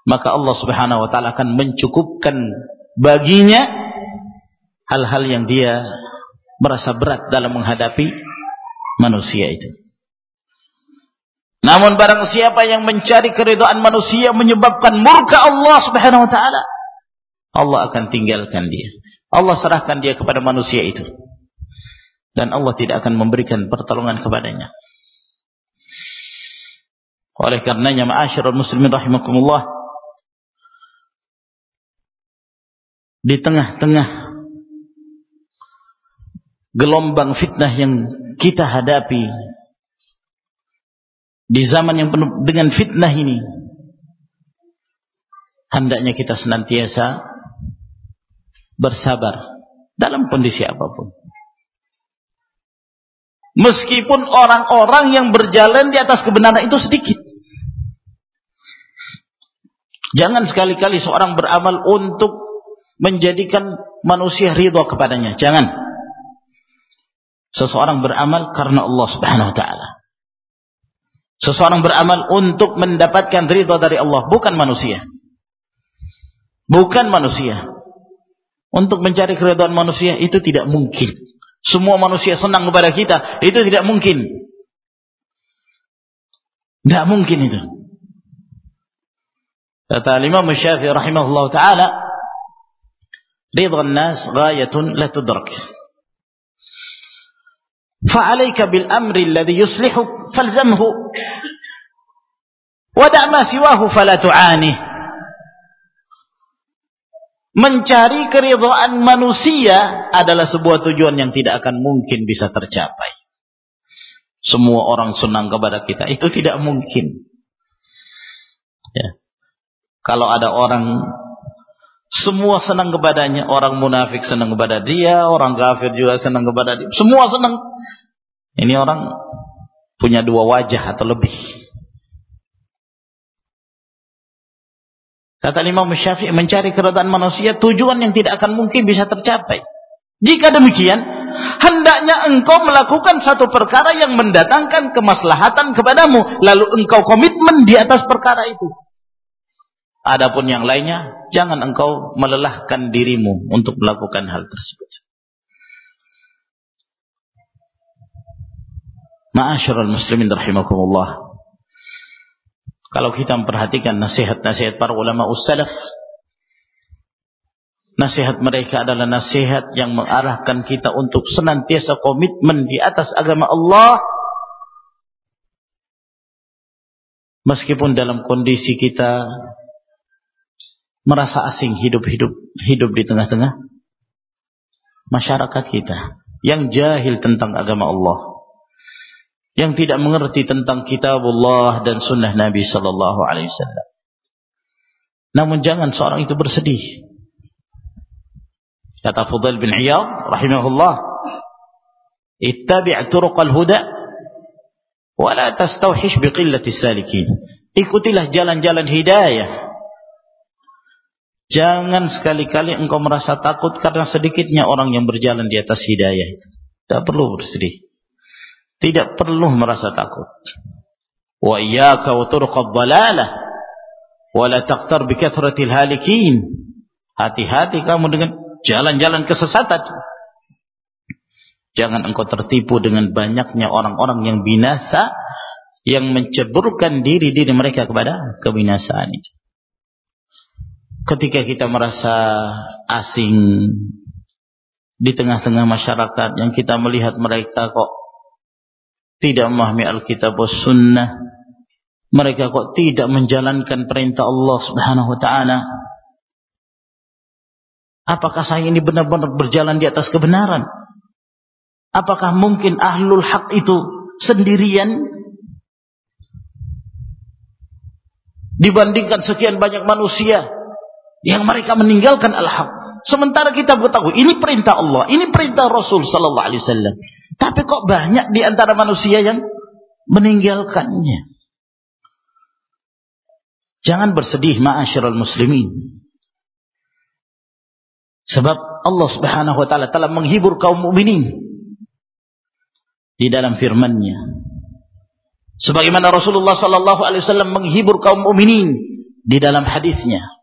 Maka Allah subhanahu wa ta'ala akan mencukupkan baginya hal-hal yang dia merasa berat dalam menghadapi manusia itu. Namun barang siapa yang mencari keridhaan manusia menyebabkan murka Allah Subhanahu wa taala, Allah akan tinggalkan dia. Allah serahkan dia kepada manusia itu. Dan Allah tidak akan memberikan pertolongan kepadanya. Oleh karenanya ma'asyiral muslimin rahimakumullah di tengah-tengah gelombang fitnah yang kita hadapi di zaman yang penuh dengan fitnah ini hendaknya kita senantiasa bersabar dalam kondisi apa pun. Meskipun orang-orang yang berjalan di atas kebenaran itu sedikit. Jangan sekali-kali seorang beramal untuk menjadikan manusia ridho kepadanya. Jangan. Seseorang beramal karena Allah Subhanahu wa taala. Seseorang beramal untuk mendapatkan ridha dari Allah, bukan manusia. Bukan manusia. Untuk mencari keridhaan manusia itu tidak mungkin. Semua manusia senang kepada kita, itu tidak mungkin. Tidak mungkin itu. Kata Imam Syafi'i rahimahullah taala, ridha an-nas ghayatun la tudrak. فعليك بالأمر الذي يصلحك فالزمه ودع ما سواه فلا تعانيه mencari keridhaan manusia adalah sebuah tujuan yang tidak akan mungkin bisa tercapai semua orang senang kepada kita itu tidak mungkin ya. kalau ada orang semua senang kepadanya. Orang munafik senang kepada dia. Orang kafir juga senang kepada dia. Semua senang. Ini orang punya dua wajah atau lebih. Kata Imam Syafi'i mencari keredaan manusia tujuan yang tidak akan mungkin bisa tercapai. Jika demikian, hendaknya engkau melakukan satu perkara yang mendatangkan kemaslahatan kepadamu, lalu engkau komitmen di atas perkara itu. Adapun yang lainnya, jangan engkau melelahkan dirimu untuk melakukan hal tersebut. Ma'asyiral muslimin rahimakumullah. Kalau kita memperhatikan nasihat-nasihat para ulama ussalaf, nasihat mereka adalah nasihat yang mengarahkan kita untuk senantiasa komitmen di atas agama Allah meskipun dalam kondisi kita merasa asing hidup-hidup hidup di tengah-tengah masyarakat kita yang jahil tentang agama Allah yang tidak mengerti tentang kitabullah dan sunnah Nabi sallallahu alaihi wasallam. Namun jangan seorang itu bersedih. Kata Fudail bin Iyad rahimahullah ittabi' turuqal huda wa la tastawhish biqillati salikin. Ikutilah jalan-jalan hidayah Jangan sekali-kali engkau merasa takut karena sedikitnya orang yang berjalan di atas hidayah itu. Tidak perlu bersedih. Tidak perlu merasa takut. Wa iyyaka wa turqad dhalalah wa la taqtar bi kathratil halikin. Hati-hati kamu dengan jalan-jalan kesesatan. Jangan engkau tertipu dengan banyaknya orang-orang yang binasa yang menceburkan diri diri mereka kepada kebinasaan itu. Ketika kita merasa asing di tengah-tengah masyarakat yang kita melihat mereka kok tidak memahami Alkitab dan Sunnah, mereka kok tidak menjalankan perintah Allah Subhanahu wa taala. Apakah saya ini benar-benar berjalan di atas kebenaran? Apakah mungkin ahlul hak itu sendirian dibandingkan sekian banyak manusia yang mereka meninggalkan al-haq. Sementara kita mengetahui ini perintah Allah, ini perintah Rasul sallallahu alaihi wasallam. Tapi kok banyak di antara manusia yang meninggalkannya. Jangan bersedih ma'asyiral muslimin. Sebab Allah Subhanahu wa taala telah menghibur kaum mukminin di dalam firman-Nya. Sebagaimana Rasulullah sallallahu alaihi wasallam menghibur kaum mukminin di dalam hadisnya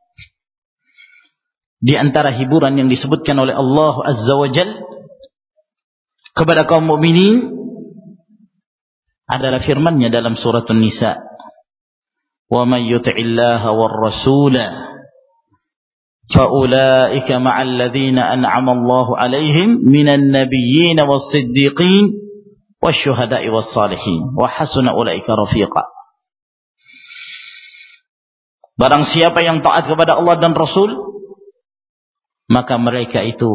Di antara hiburan yang disebutkan oleh Allah Azza wa Jal kepada kaum mukminin adalah firman-Nya dalam surat An-Nisa. Wa may yuti'illaha war rasula فأولئك مع الذين أنعم الله عليهم من النبيين والصديقين wasyuhada'i wassalihin wa hasuna ulaika rafiqa Barang siapa yang taat kepada Allah dan Rasul maka mereka itu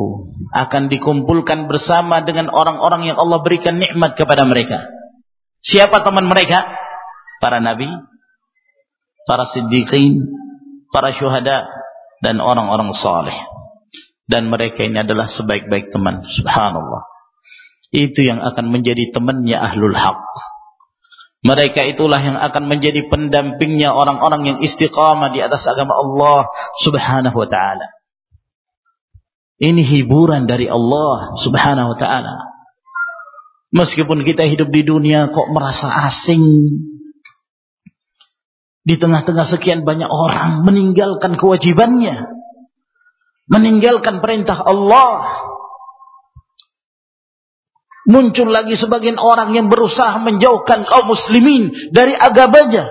akan dikumpulkan bersama dengan orang-orang yang Allah berikan nikmat kepada mereka. Siapa teman mereka? Para nabi, para siddiqin, para syuhada dan orang-orang saleh. Dan mereka ini adalah sebaik-baik teman. Subhanallah. Itu yang akan menjadi temannya ahlul haq. Mereka itulah yang akan menjadi pendampingnya orang-orang yang istiqamah di atas agama Allah subhanahu wa ta'ala. Ini hiburan dari Allah subhanahu wa ta'ala. Meskipun kita hidup di dunia kok merasa asing. Di tengah-tengah sekian banyak orang meninggalkan kewajibannya. Meninggalkan perintah Allah muncul lagi sebagian orang yang berusaha menjauhkan kaum muslimin dari agamanya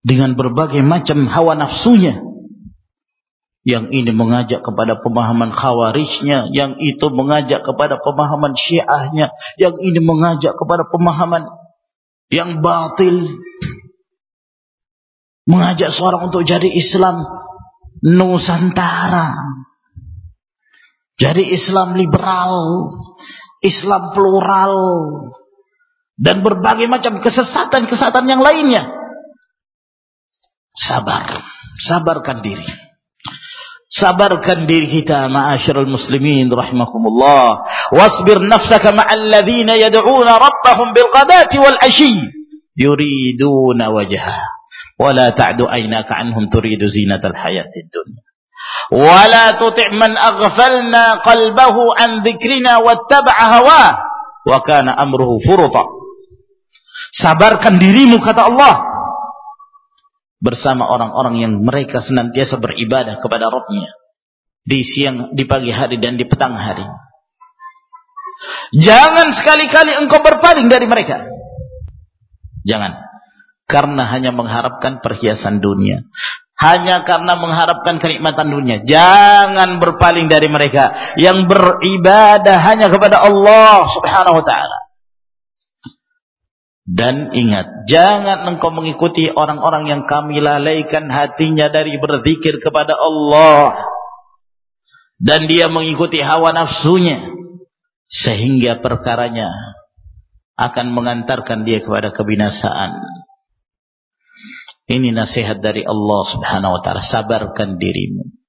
dengan berbagai macam hawa nafsunya yang ini mengajak kepada pemahaman khawarijnya. Yang itu mengajak kepada pemahaman syiahnya. Yang ini mengajak kepada pemahaman yang batil. Mengajak seorang untuk jadi Islam Nusantara. Jadi Islam liberal, Islam plural, dan berbagai macam kesesatan-kesesatan yang lainnya. Sabar, sabarkan diri. Sabarkan diri kita ma'asyiral muslimin rahimakumullah. Wasbir nafsaka ma'al ladzina yad'una rabbahum bil ghadati wal ashi yuriduna wajha. Wala ta'du aynaka anhum turidu zinatal hayatid dunya. wala tuti' man aghfalna qalbahu an dzikrina wattaba'a hawa wa kana amruhu furuta sabarkan dirimu kata Allah bersama orang-orang yang mereka senantiasa beribadah kepada Rabbnya di siang di pagi hari dan di petang hari jangan sekali-kali engkau berpaling dari mereka jangan karena hanya mengharapkan perhiasan dunia hanya karena mengharapkan kenikmatan dunia. Jangan berpaling dari mereka yang beribadah hanya kepada Allah Subhanahu wa taala. Dan ingat, jangan engkau mengikuti orang-orang yang kami lalaikan hatinya dari berzikir kepada Allah. Dan dia mengikuti hawa nafsunya. Sehingga perkaranya akan mengantarkan dia kepada kebinasaan. Ini nasihat dari Allah subhanahu wa ta'ala. Sabarkan dirimu.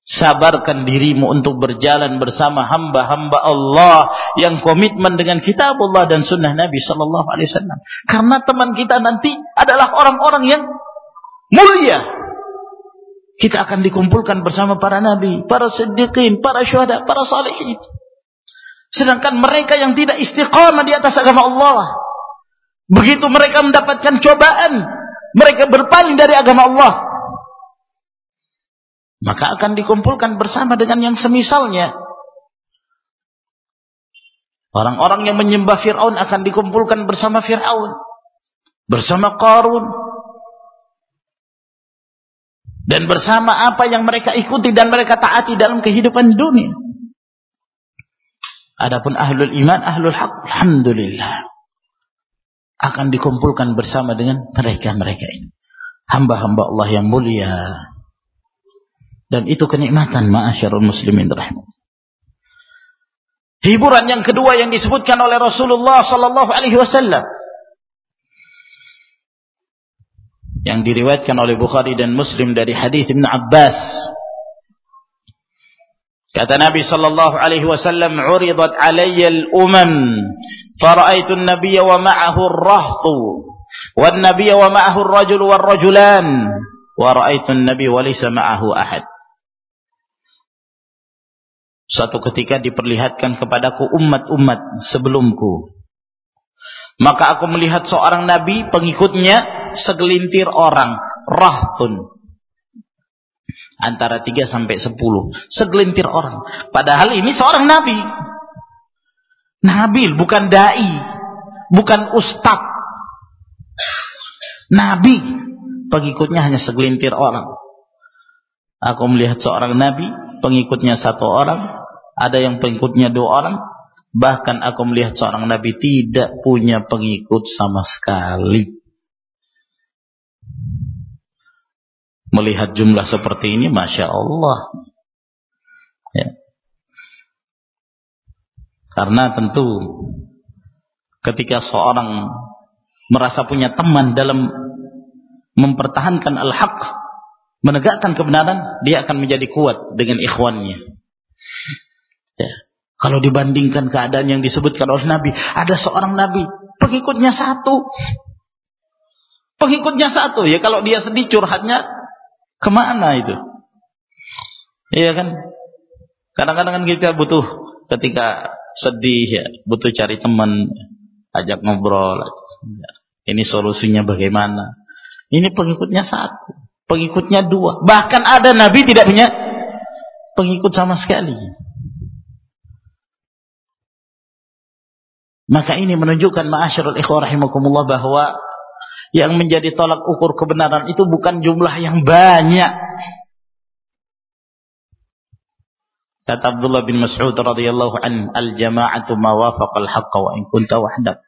Sabarkan dirimu untuk berjalan bersama hamba-hamba Allah yang komitmen dengan kitab Allah dan sunnah Nabi sallallahu alaihi wasallam. Karena teman kita nanti adalah orang-orang yang mulia. Kita akan dikumpulkan bersama para nabi, para siddiqin, para syuhada, para salihin. Sedangkan mereka yang tidak istiqamah di atas agama Allah. Begitu mereka mendapatkan cobaan. Mereka berpaling dari agama Allah. Maka akan dikumpulkan bersama dengan yang semisalnya. Orang-orang yang menyembah Fir'aun akan dikumpulkan bersama Fir'aun. Bersama Qarun. Dan bersama apa yang mereka ikuti dan mereka taati dalam kehidupan dunia. Adapun ahlul iman, ahlul haq, alhamdulillah akan dikumpulkan bersama dengan mereka-mereka ini. Hamba-hamba Allah yang mulia. Dan itu kenikmatan ma'asyarul muslimin rahimah. Hiburan yang kedua yang disebutkan oleh Rasulullah sallallahu alaihi wasallam yang diriwayatkan oleh Bukhari dan Muslim dari hadis Ibn Abbas Kata Nabi sallallahu alaihi wasallam, "Uridat alayya al-umam, fara'aitu an-nabiyya wa ma'ahu ar-rahtu, wan-nabiyya wa ma'ahu ar-rajulu war-rajulan, wa ra'aitu an-nabiyya wa laysa ma'ahu ahad." Suatu ketika diperlihatkan kepadaku umat-umat sebelumku. Maka aku melihat seorang nabi pengikutnya segelintir orang, rahtun, antara 3 sampai 10 segelintir orang. Padahal ini seorang nabi. Nabi bukan dai bukan ustaz nabi pengikutnya hanya segelintir orang. Aku melihat seorang nabi pengikutnya satu orang ada yang pengikutnya dua orang. Bahkan aku melihat seorang nabi tidak punya pengikut sama sekali. Melihat jumlah seperti ini Masya Allah. Ya. karena tentu ketika seorang merasa punya teman dalam mempertahankan al-haq menegakkan kebenaran dia akan menjadi kuat dengan ikhwannya ya. kalau dibandingkan keadaan yang disebutkan oleh Nabi ada seorang Nabi pengikutnya satu pengikutnya satu ya kalau dia sedih curhatnya Ke mana itu? Iya kan? Kadang-kadang kan kita butuh ketika sedih ya, butuh cari teman, ajak ngobrol. Ini solusinya bagaimana? Ini pengikutnya satu, pengikutnya dua. Bahkan ada nabi tidak punya pengikut sama sekali. Maka ini menunjukkan ma'asyarul ikhwah rahimakumullah bahwa yang menjadi tolak ukur kebenaran itu bukan jumlah yang banyak. Kata Abdullah bin Mas'ud radhiyallahu an, al-jama'atu ma al-haqqa wa in kunta wahdak.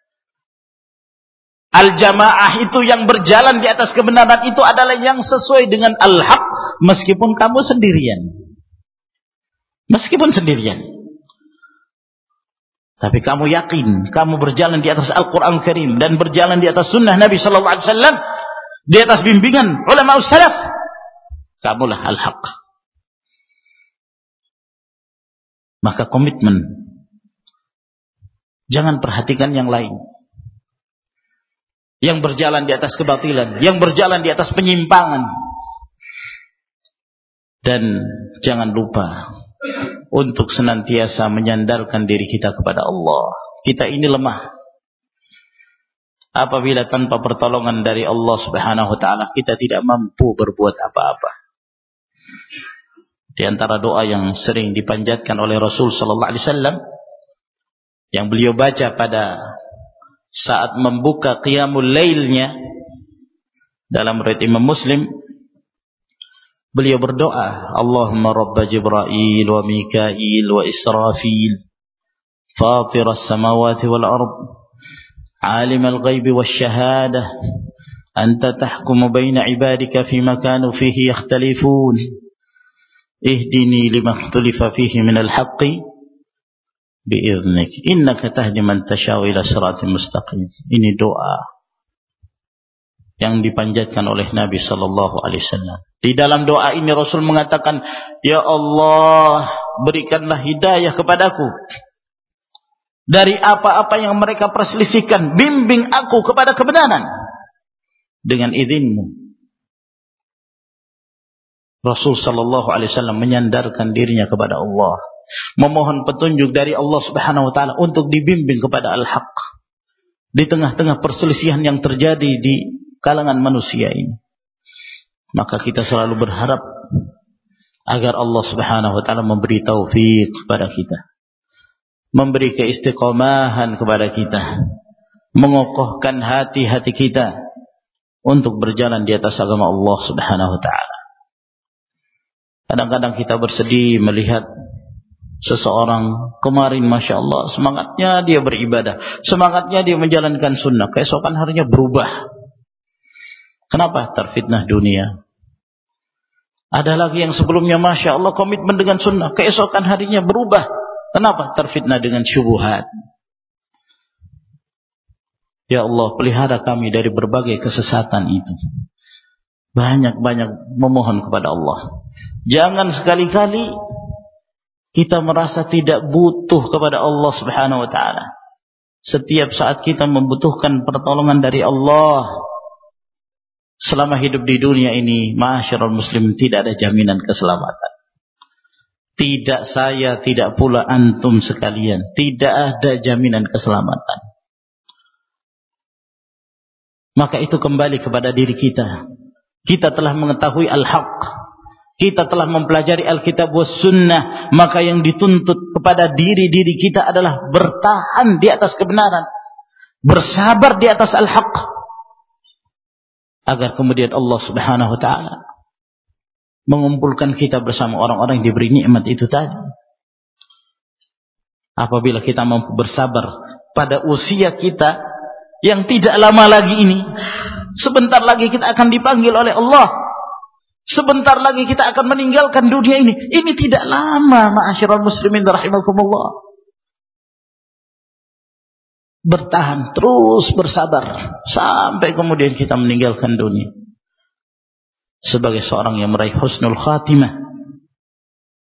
Al-jamaah itu yang berjalan di atas kebenaran itu adalah yang sesuai dengan al-haq meskipun kamu sendirian. Meskipun sendirian. Tapi kamu yakin, kamu berjalan di atas Al-Quran Karim dan berjalan di atas Sunnah Nabi Sallallahu Alaihi Wasallam, di atas bimbingan ulama salaf, kamulah al-haq. Maka komitmen, jangan perhatikan yang lain. Yang berjalan di atas kebatilan, yang berjalan di atas penyimpangan. Dan jangan lupa untuk senantiasa menyandarkan diri kita kepada Allah. Kita ini lemah. Apabila tanpa pertolongan dari Allah Subhanahu wa taala kita tidak mampu berbuat apa-apa. Di antara doa yang sering dipanjatkan oleh Rasul sallallahu alaihi wasallam yang beliau baca pada saat membuka qiyamul lailnya dalam riwayat Imam Muslim Beliau berdoa, Allahumma Rabba Jibra'il wa Mika'il wa Israfil, Fatir al-Samawat wal-Arb, Alim al-Ghayb wal-Shahada, Anta tahkumu baina ibadika fima kanu fihi yakhtalifun. Ihdini lima fihi minal haqqi, بإذنك. Innaka tahdi man tashaw ila. Ini doa yang dipanjatkan oleh Nabi Shallallahu alaihi wasallam. Di dalam doa ini Rasul mengatakan, "Ya Allah, berikanlah hidayah kepadaku dari apa-apa yang mereka perselisihkan, bimbing aku kepada kebenaran dengan izinmu." Rasul sallallahu alaihi wasallam menyandarkan dirinya kepada Allah. memohon petunjuk dari Allah Subhanahu wa taala untuk dibimbing kepada al-haq di tengah-tengah perselisihan yang terjadi di kalangan manusia ini maka kita selalu berharap agar Allah Subhanahu wa taala memberi taufik kepada kita memberi keistiqomahan kepada kita mengokohkan hati-hati kita untuk berjalan di atas agama Allah Subhanahu wa taala. Kadang-kadang kita bersedih melihat seseorang kemarin Masya Allah semangatnya dia beribadah semangatnya dia menjalankan sunnah keesokan harinya berubah kenapa terfitnah dunia ada lagi yang sebelumnya Masya Allah komitmen dengan sunnah keesokan harinya berubah Kenapa terfitnah dengan syubuhat? Ya Allah, pelihara kami dari berbagai kesesatan itu. Banyak-banyak memohon kepada Allah. Jangan sekali-kali kita merasa tidak butuh kepada Allah Subhanahu wa taala. Setiap saat kita membutuhkan pertolongan dari Allah selama hidup di dunia ini, masyarakat muslim tidak ada jaminan keselamatan. Tidak saya, tidak pula antum sekalian. Tidak ada jaminan keselamatan. Maka itu kembali kepada diri kita. Kita telah mengetahui al-haq. Kita telah mempelajari Alkitab wa sunnah. Maka yang dituntut kepada diri-diri kita adalah bertahan di atas kebenaran. Bersabar di atas al-haq. Agar kemudian Allah subhanahu wa ta'ala mengumpulkan kita bersama orang-orang yang diberi nikmat itu tadi. Apabila kita mampu bersabar pada usia kita yang tidak lama lagi ini, sebentar lagi kita akan dipanggil oleh Allah. Sebentar lagi kita akan meninggalkan dunia ini. Ini tidak lama, ma'asyiral muslimin rahimakumullah. Bertahan terus bersabar sampai kemudian kita meninggalkan dunia sebagai seorang yang meraih husnul khatimah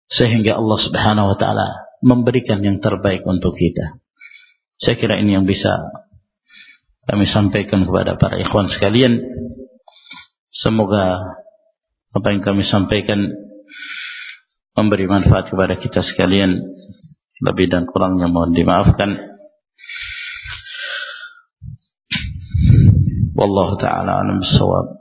sehingga Allah Subhanahu wa taala memberikan yang terbaik untuk kita. Saya kira ini yang bisa kami sampaikan kepada para ikhwan sekalian. Semoga apa yang kami sampaikan memberi manfaat kepada kita sekalian. Lebih dan kurangnya mohon dimaafkan. Wallahu taala alam bisawab.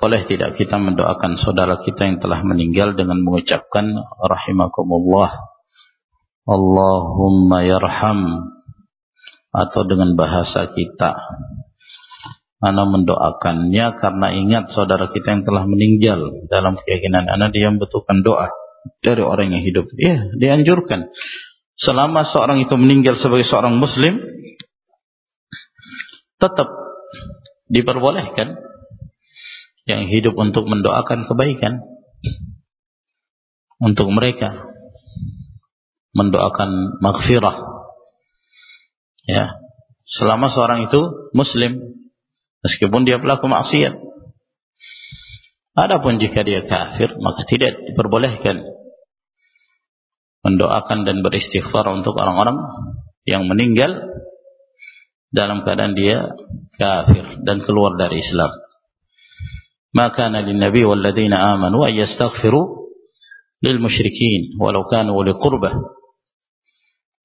Boleh tidak kita mendoakan saudara kita yang telah meninggal dengan mengucapkan rahimakumullah Allahumma yarham atau dengan bahasa kita Ana mendoakannya karena ingat saudara kita yang telah meninggal dalam keyakinan Ana dia membutuhkan doa dari orang yang hidup. Ya, dianjurkan. Selama seorang itu meninggal sebagai seorang muslim tetap diperbolehkan yang hidup untuk mendoakan kebaikan. Untuk mereka mendoakan maghfirah. Ya. Selama seorang itu muslim meskipun dia pelaku maksiat. Adapun jika dia kafir maka tidak diperbolehkan mendoakan dan beristighfar untuk orang-orang yang meninggal dalam keadaan dia kafir dan keluar dari Islam ما كان للنبي والذين آمنوا أن يستغفروا للمشركين ولو كانوا لقربه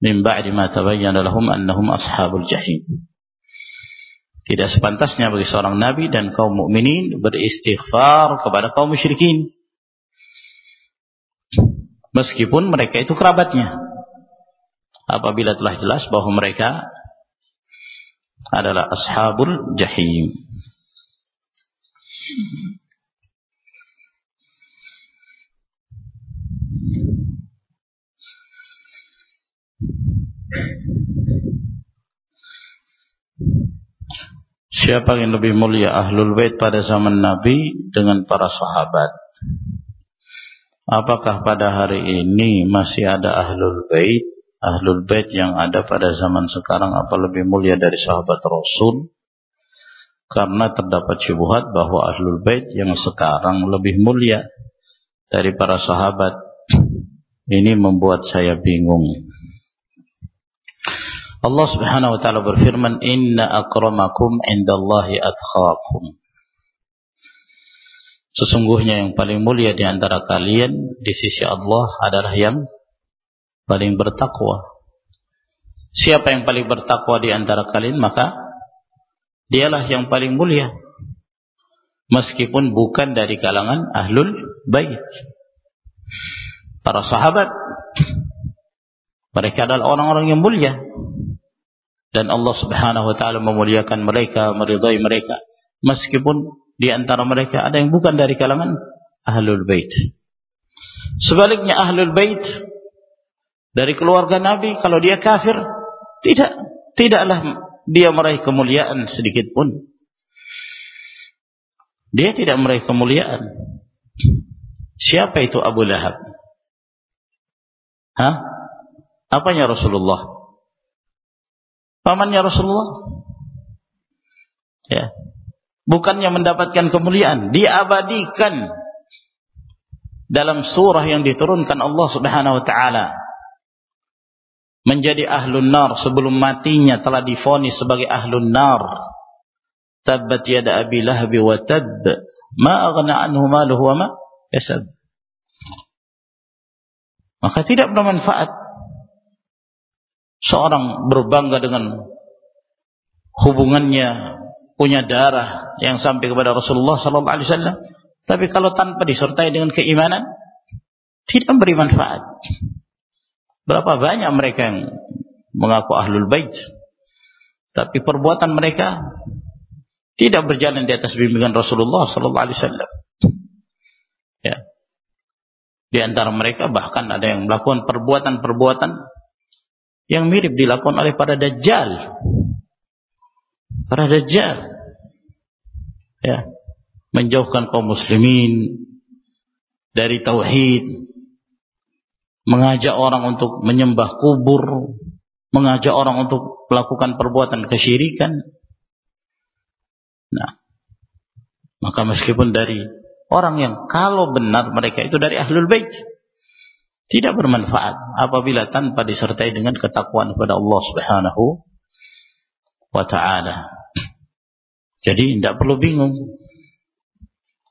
من بعد ما تبين لهم أنهم أصحاب الجحيم tidak sepantasnya bagi seorang nabi dan kaum mukminin beristighfar kepada kaum musyrikin meskipun mereka itu kerabatnya apabila telah jelas bahwa mereka adalah ashabul jahim Siapa yang lebih mulia Ahlul Bait pada zaman Nabi dengan para sahabat? Apakah pada hari ini masih ada Ahlul Bait? Ahlul Bait yang ada pada zaman sekarang apa lebih mulia dari sahabat Rasul? karena terdapat syubhat bahwa ahlul bait yang sekarang lebih mulia dari para sahabat ini membuat saya bingung Allah Subhanahu wa taala berfirman inna akramakum indallahi atqakum Sesungguhnya yang paling mulia di antara kalian di sisi Allah adalah yang paling bertakwa. Siapa yang paling bertakwa di antara kalian maka dialah yang paling mulia. Meskipun bukan dari kalangan ahlul bait. Para sahabat mereka adalah orang-orang yang mulia dan Allah Subhanahu wa taala memuliakan mereka, meridai mereka meskipun di antara mereka ada yang bukan dari kalangan ahlul bait. Sebaliknya ahlul bait dari keluarga Nabi kalau dia kafir tidak tidaklah dia meraih kemuliaan sedikit pun. Dia tidak meraih kemuliaan. Siapa itu Abu Lahab? Hah? Apanya Rasulullah? Pamannya Rasulullah? Ya bukannya mendapatkan kemuliaan. Diabadikan. Dalam surah yang diturunkan Allah Subhanahu wa taala. Menjadi ahlun nar sebelum matinya telah difonis sebagai ahlun nar. Tabbat yada abi lahab wa tab. Ma aghna anhu maluhu wa ma yasab. Maka tidak bermanfaat seorang berbangga dengan hubungannya punya darah yang sampai kepada Rasulullah sallallahu alaihi wasallam tapi kalau tanpa disertai dengan keimanan tidak memberi manfaat. Berapa banyak mereka yang mengaku ahlul bait tapi perbuatan mereka tidak berjalan di atas bimbingan Rasulullah sallallahu alaihi wasallam. Ya. Di antara mereka bahkan ada yang melakukan perbuatan-perbuatan yang mirip dilakukan oleh para dajjal para dajjal. Ya. Menjauhkan kaum muslimin dari tauhid. Mengajak orang untuk menyembah kubur. Mengajak orang untuk melakukan perbuatan kesyirikan. Nah. Maka meskipun dari orang yang kalau benar mereka itu dari ahlul bait tidak bermanfaat apabila tanpa disertai dengan ketakwaan kepada Allah Subhanahu wa taala. Jadi tidak perlu bingung.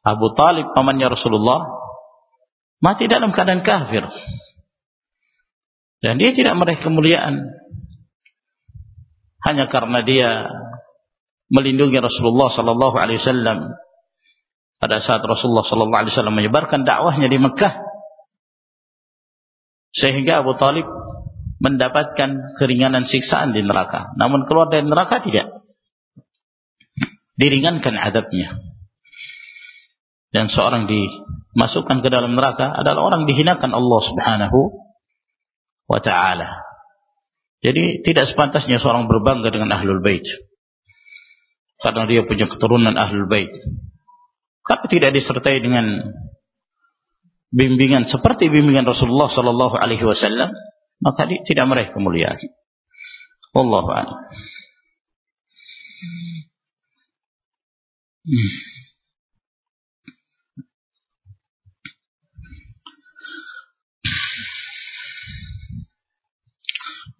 Abu Talib pamannya Rasulullah mati dalam keadaan kafir. Dan dia tidak meraih kemuliaan hanya karena dia melindungi Rasulullah sallallahu alaihi wasallam pada saat Rasulullah sallallahu alaihi wasallam menyebarkan dakwahnya di Mekah. Sehingga Abu Talib mendapatkan keringanan siksaan di neraka. Namun keluar dari neraka tidak. Diringankan adabnya. Dan seorang dimasukkan ke dalam neraka adalah orang dihinakan Allah subhanahu wa ta'ala. Jadi tidak sepantasnya seorang berbangga dengan ahlul bait. Karena dia punya keturunan ahlul bait. Tapi tidak disertai dengan bimbingan seperti bimbingan Rasulullah sallallahu alaihi wasallam maka dia tidak meraih kemuliaan. Wallahu a'lam. Hmm.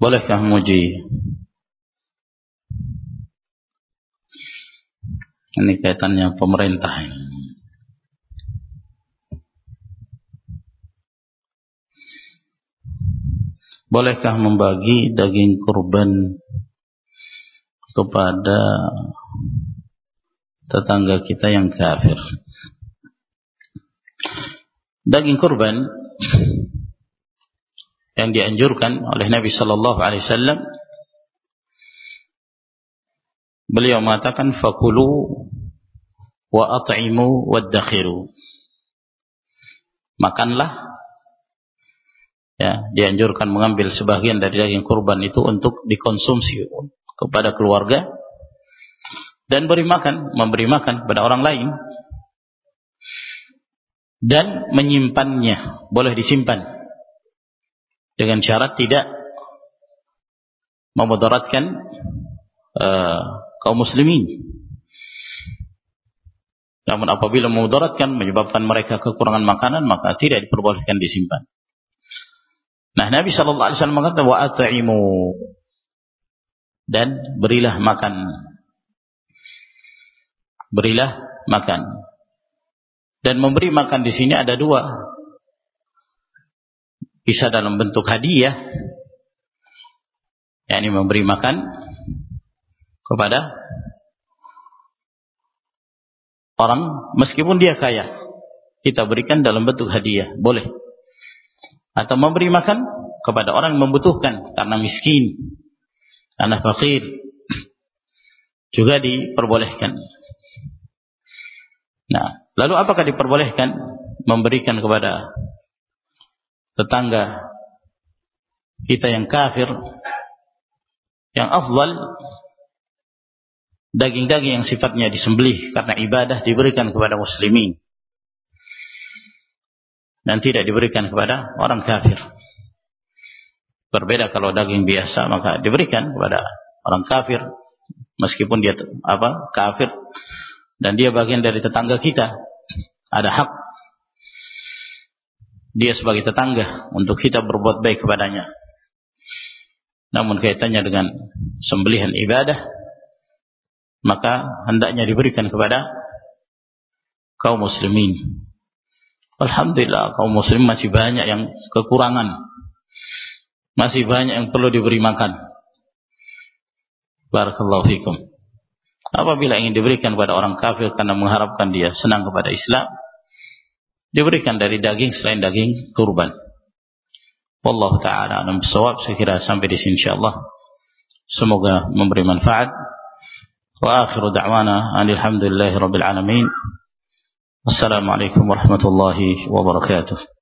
Bolehkah muji? Ini kaitannya pemerintah. Bolehkah membagi daging kurban kepada tetangga kita yang kafir? Daging kurban yang dianjurkan oleh Nabi sallallahu alaihi wasallam beliau mengatakan fakulu wa at'imu wadakhiru makanlah ya dianjurkan mengambil sebagian dari daging kurban itu untuk dikonsumsi kepada keluarga dan beri makan, memberi makan kepada orang lain dan menyimpannya, boleh disimpan dengan syarat tidak memudaratkan uh, kaum muslimin. Namun apabila memudaratkan menyebabkan mereka kekurangan makanan maka tidak diperbolehkan disimpan. Nah Nabi Shallallahu Alaihi Wasallam mengatakan wa at'imu dan berilah makan, berilah makan. Dan memberi makan di sini ada dua. Bisa dalam bentuk hadiah. yakni memberi makan kepada orang meskipun dia kaya. Kita berikan dalam bentuk hadiah. Boleh. Atau memberi makan kepada orang yang membutuhkan karena miskin. Karena fakir. Juga diperbolehkan. Nah, lalu apakah diperbolehkan memberikan kepada tetangga kita yang kafir yang afdal daging-daging yang sifatnya disembelih karena ibadah diberikan kepada muslimin dan tidak diberikan kepada orang kafir. Berbeda kalau daging biasa maka diberikan kepada orang kafir meskipun dia apa kafir dan dia bagian dari tetangga kita. Ada hak. Dia sebagai tetangga untuk kita berbuat baik kepadanya. Namun kaitannya dengan sembelihan ibadah maka hendaknya diberikan kepada kaum muslimin. Alhamdulillah kaum muslim masih banyak yang kekurangan. Masih banyak yang perlu diberi makan. Barakallahu fikum Apabila ingin diberikan kepada orang kafir karena mengharapkan dia senang kepada Islam, diberikan dari daging selain daging kurban. Wallahu taala alam bisawab. Saya sampai di sini insyaallah. Semoga memberi manfaat. Wa akhiru da'wana alhamdulillahi rabbil alamin. Wassalamualaikum warahmatullahi wabarakatuh.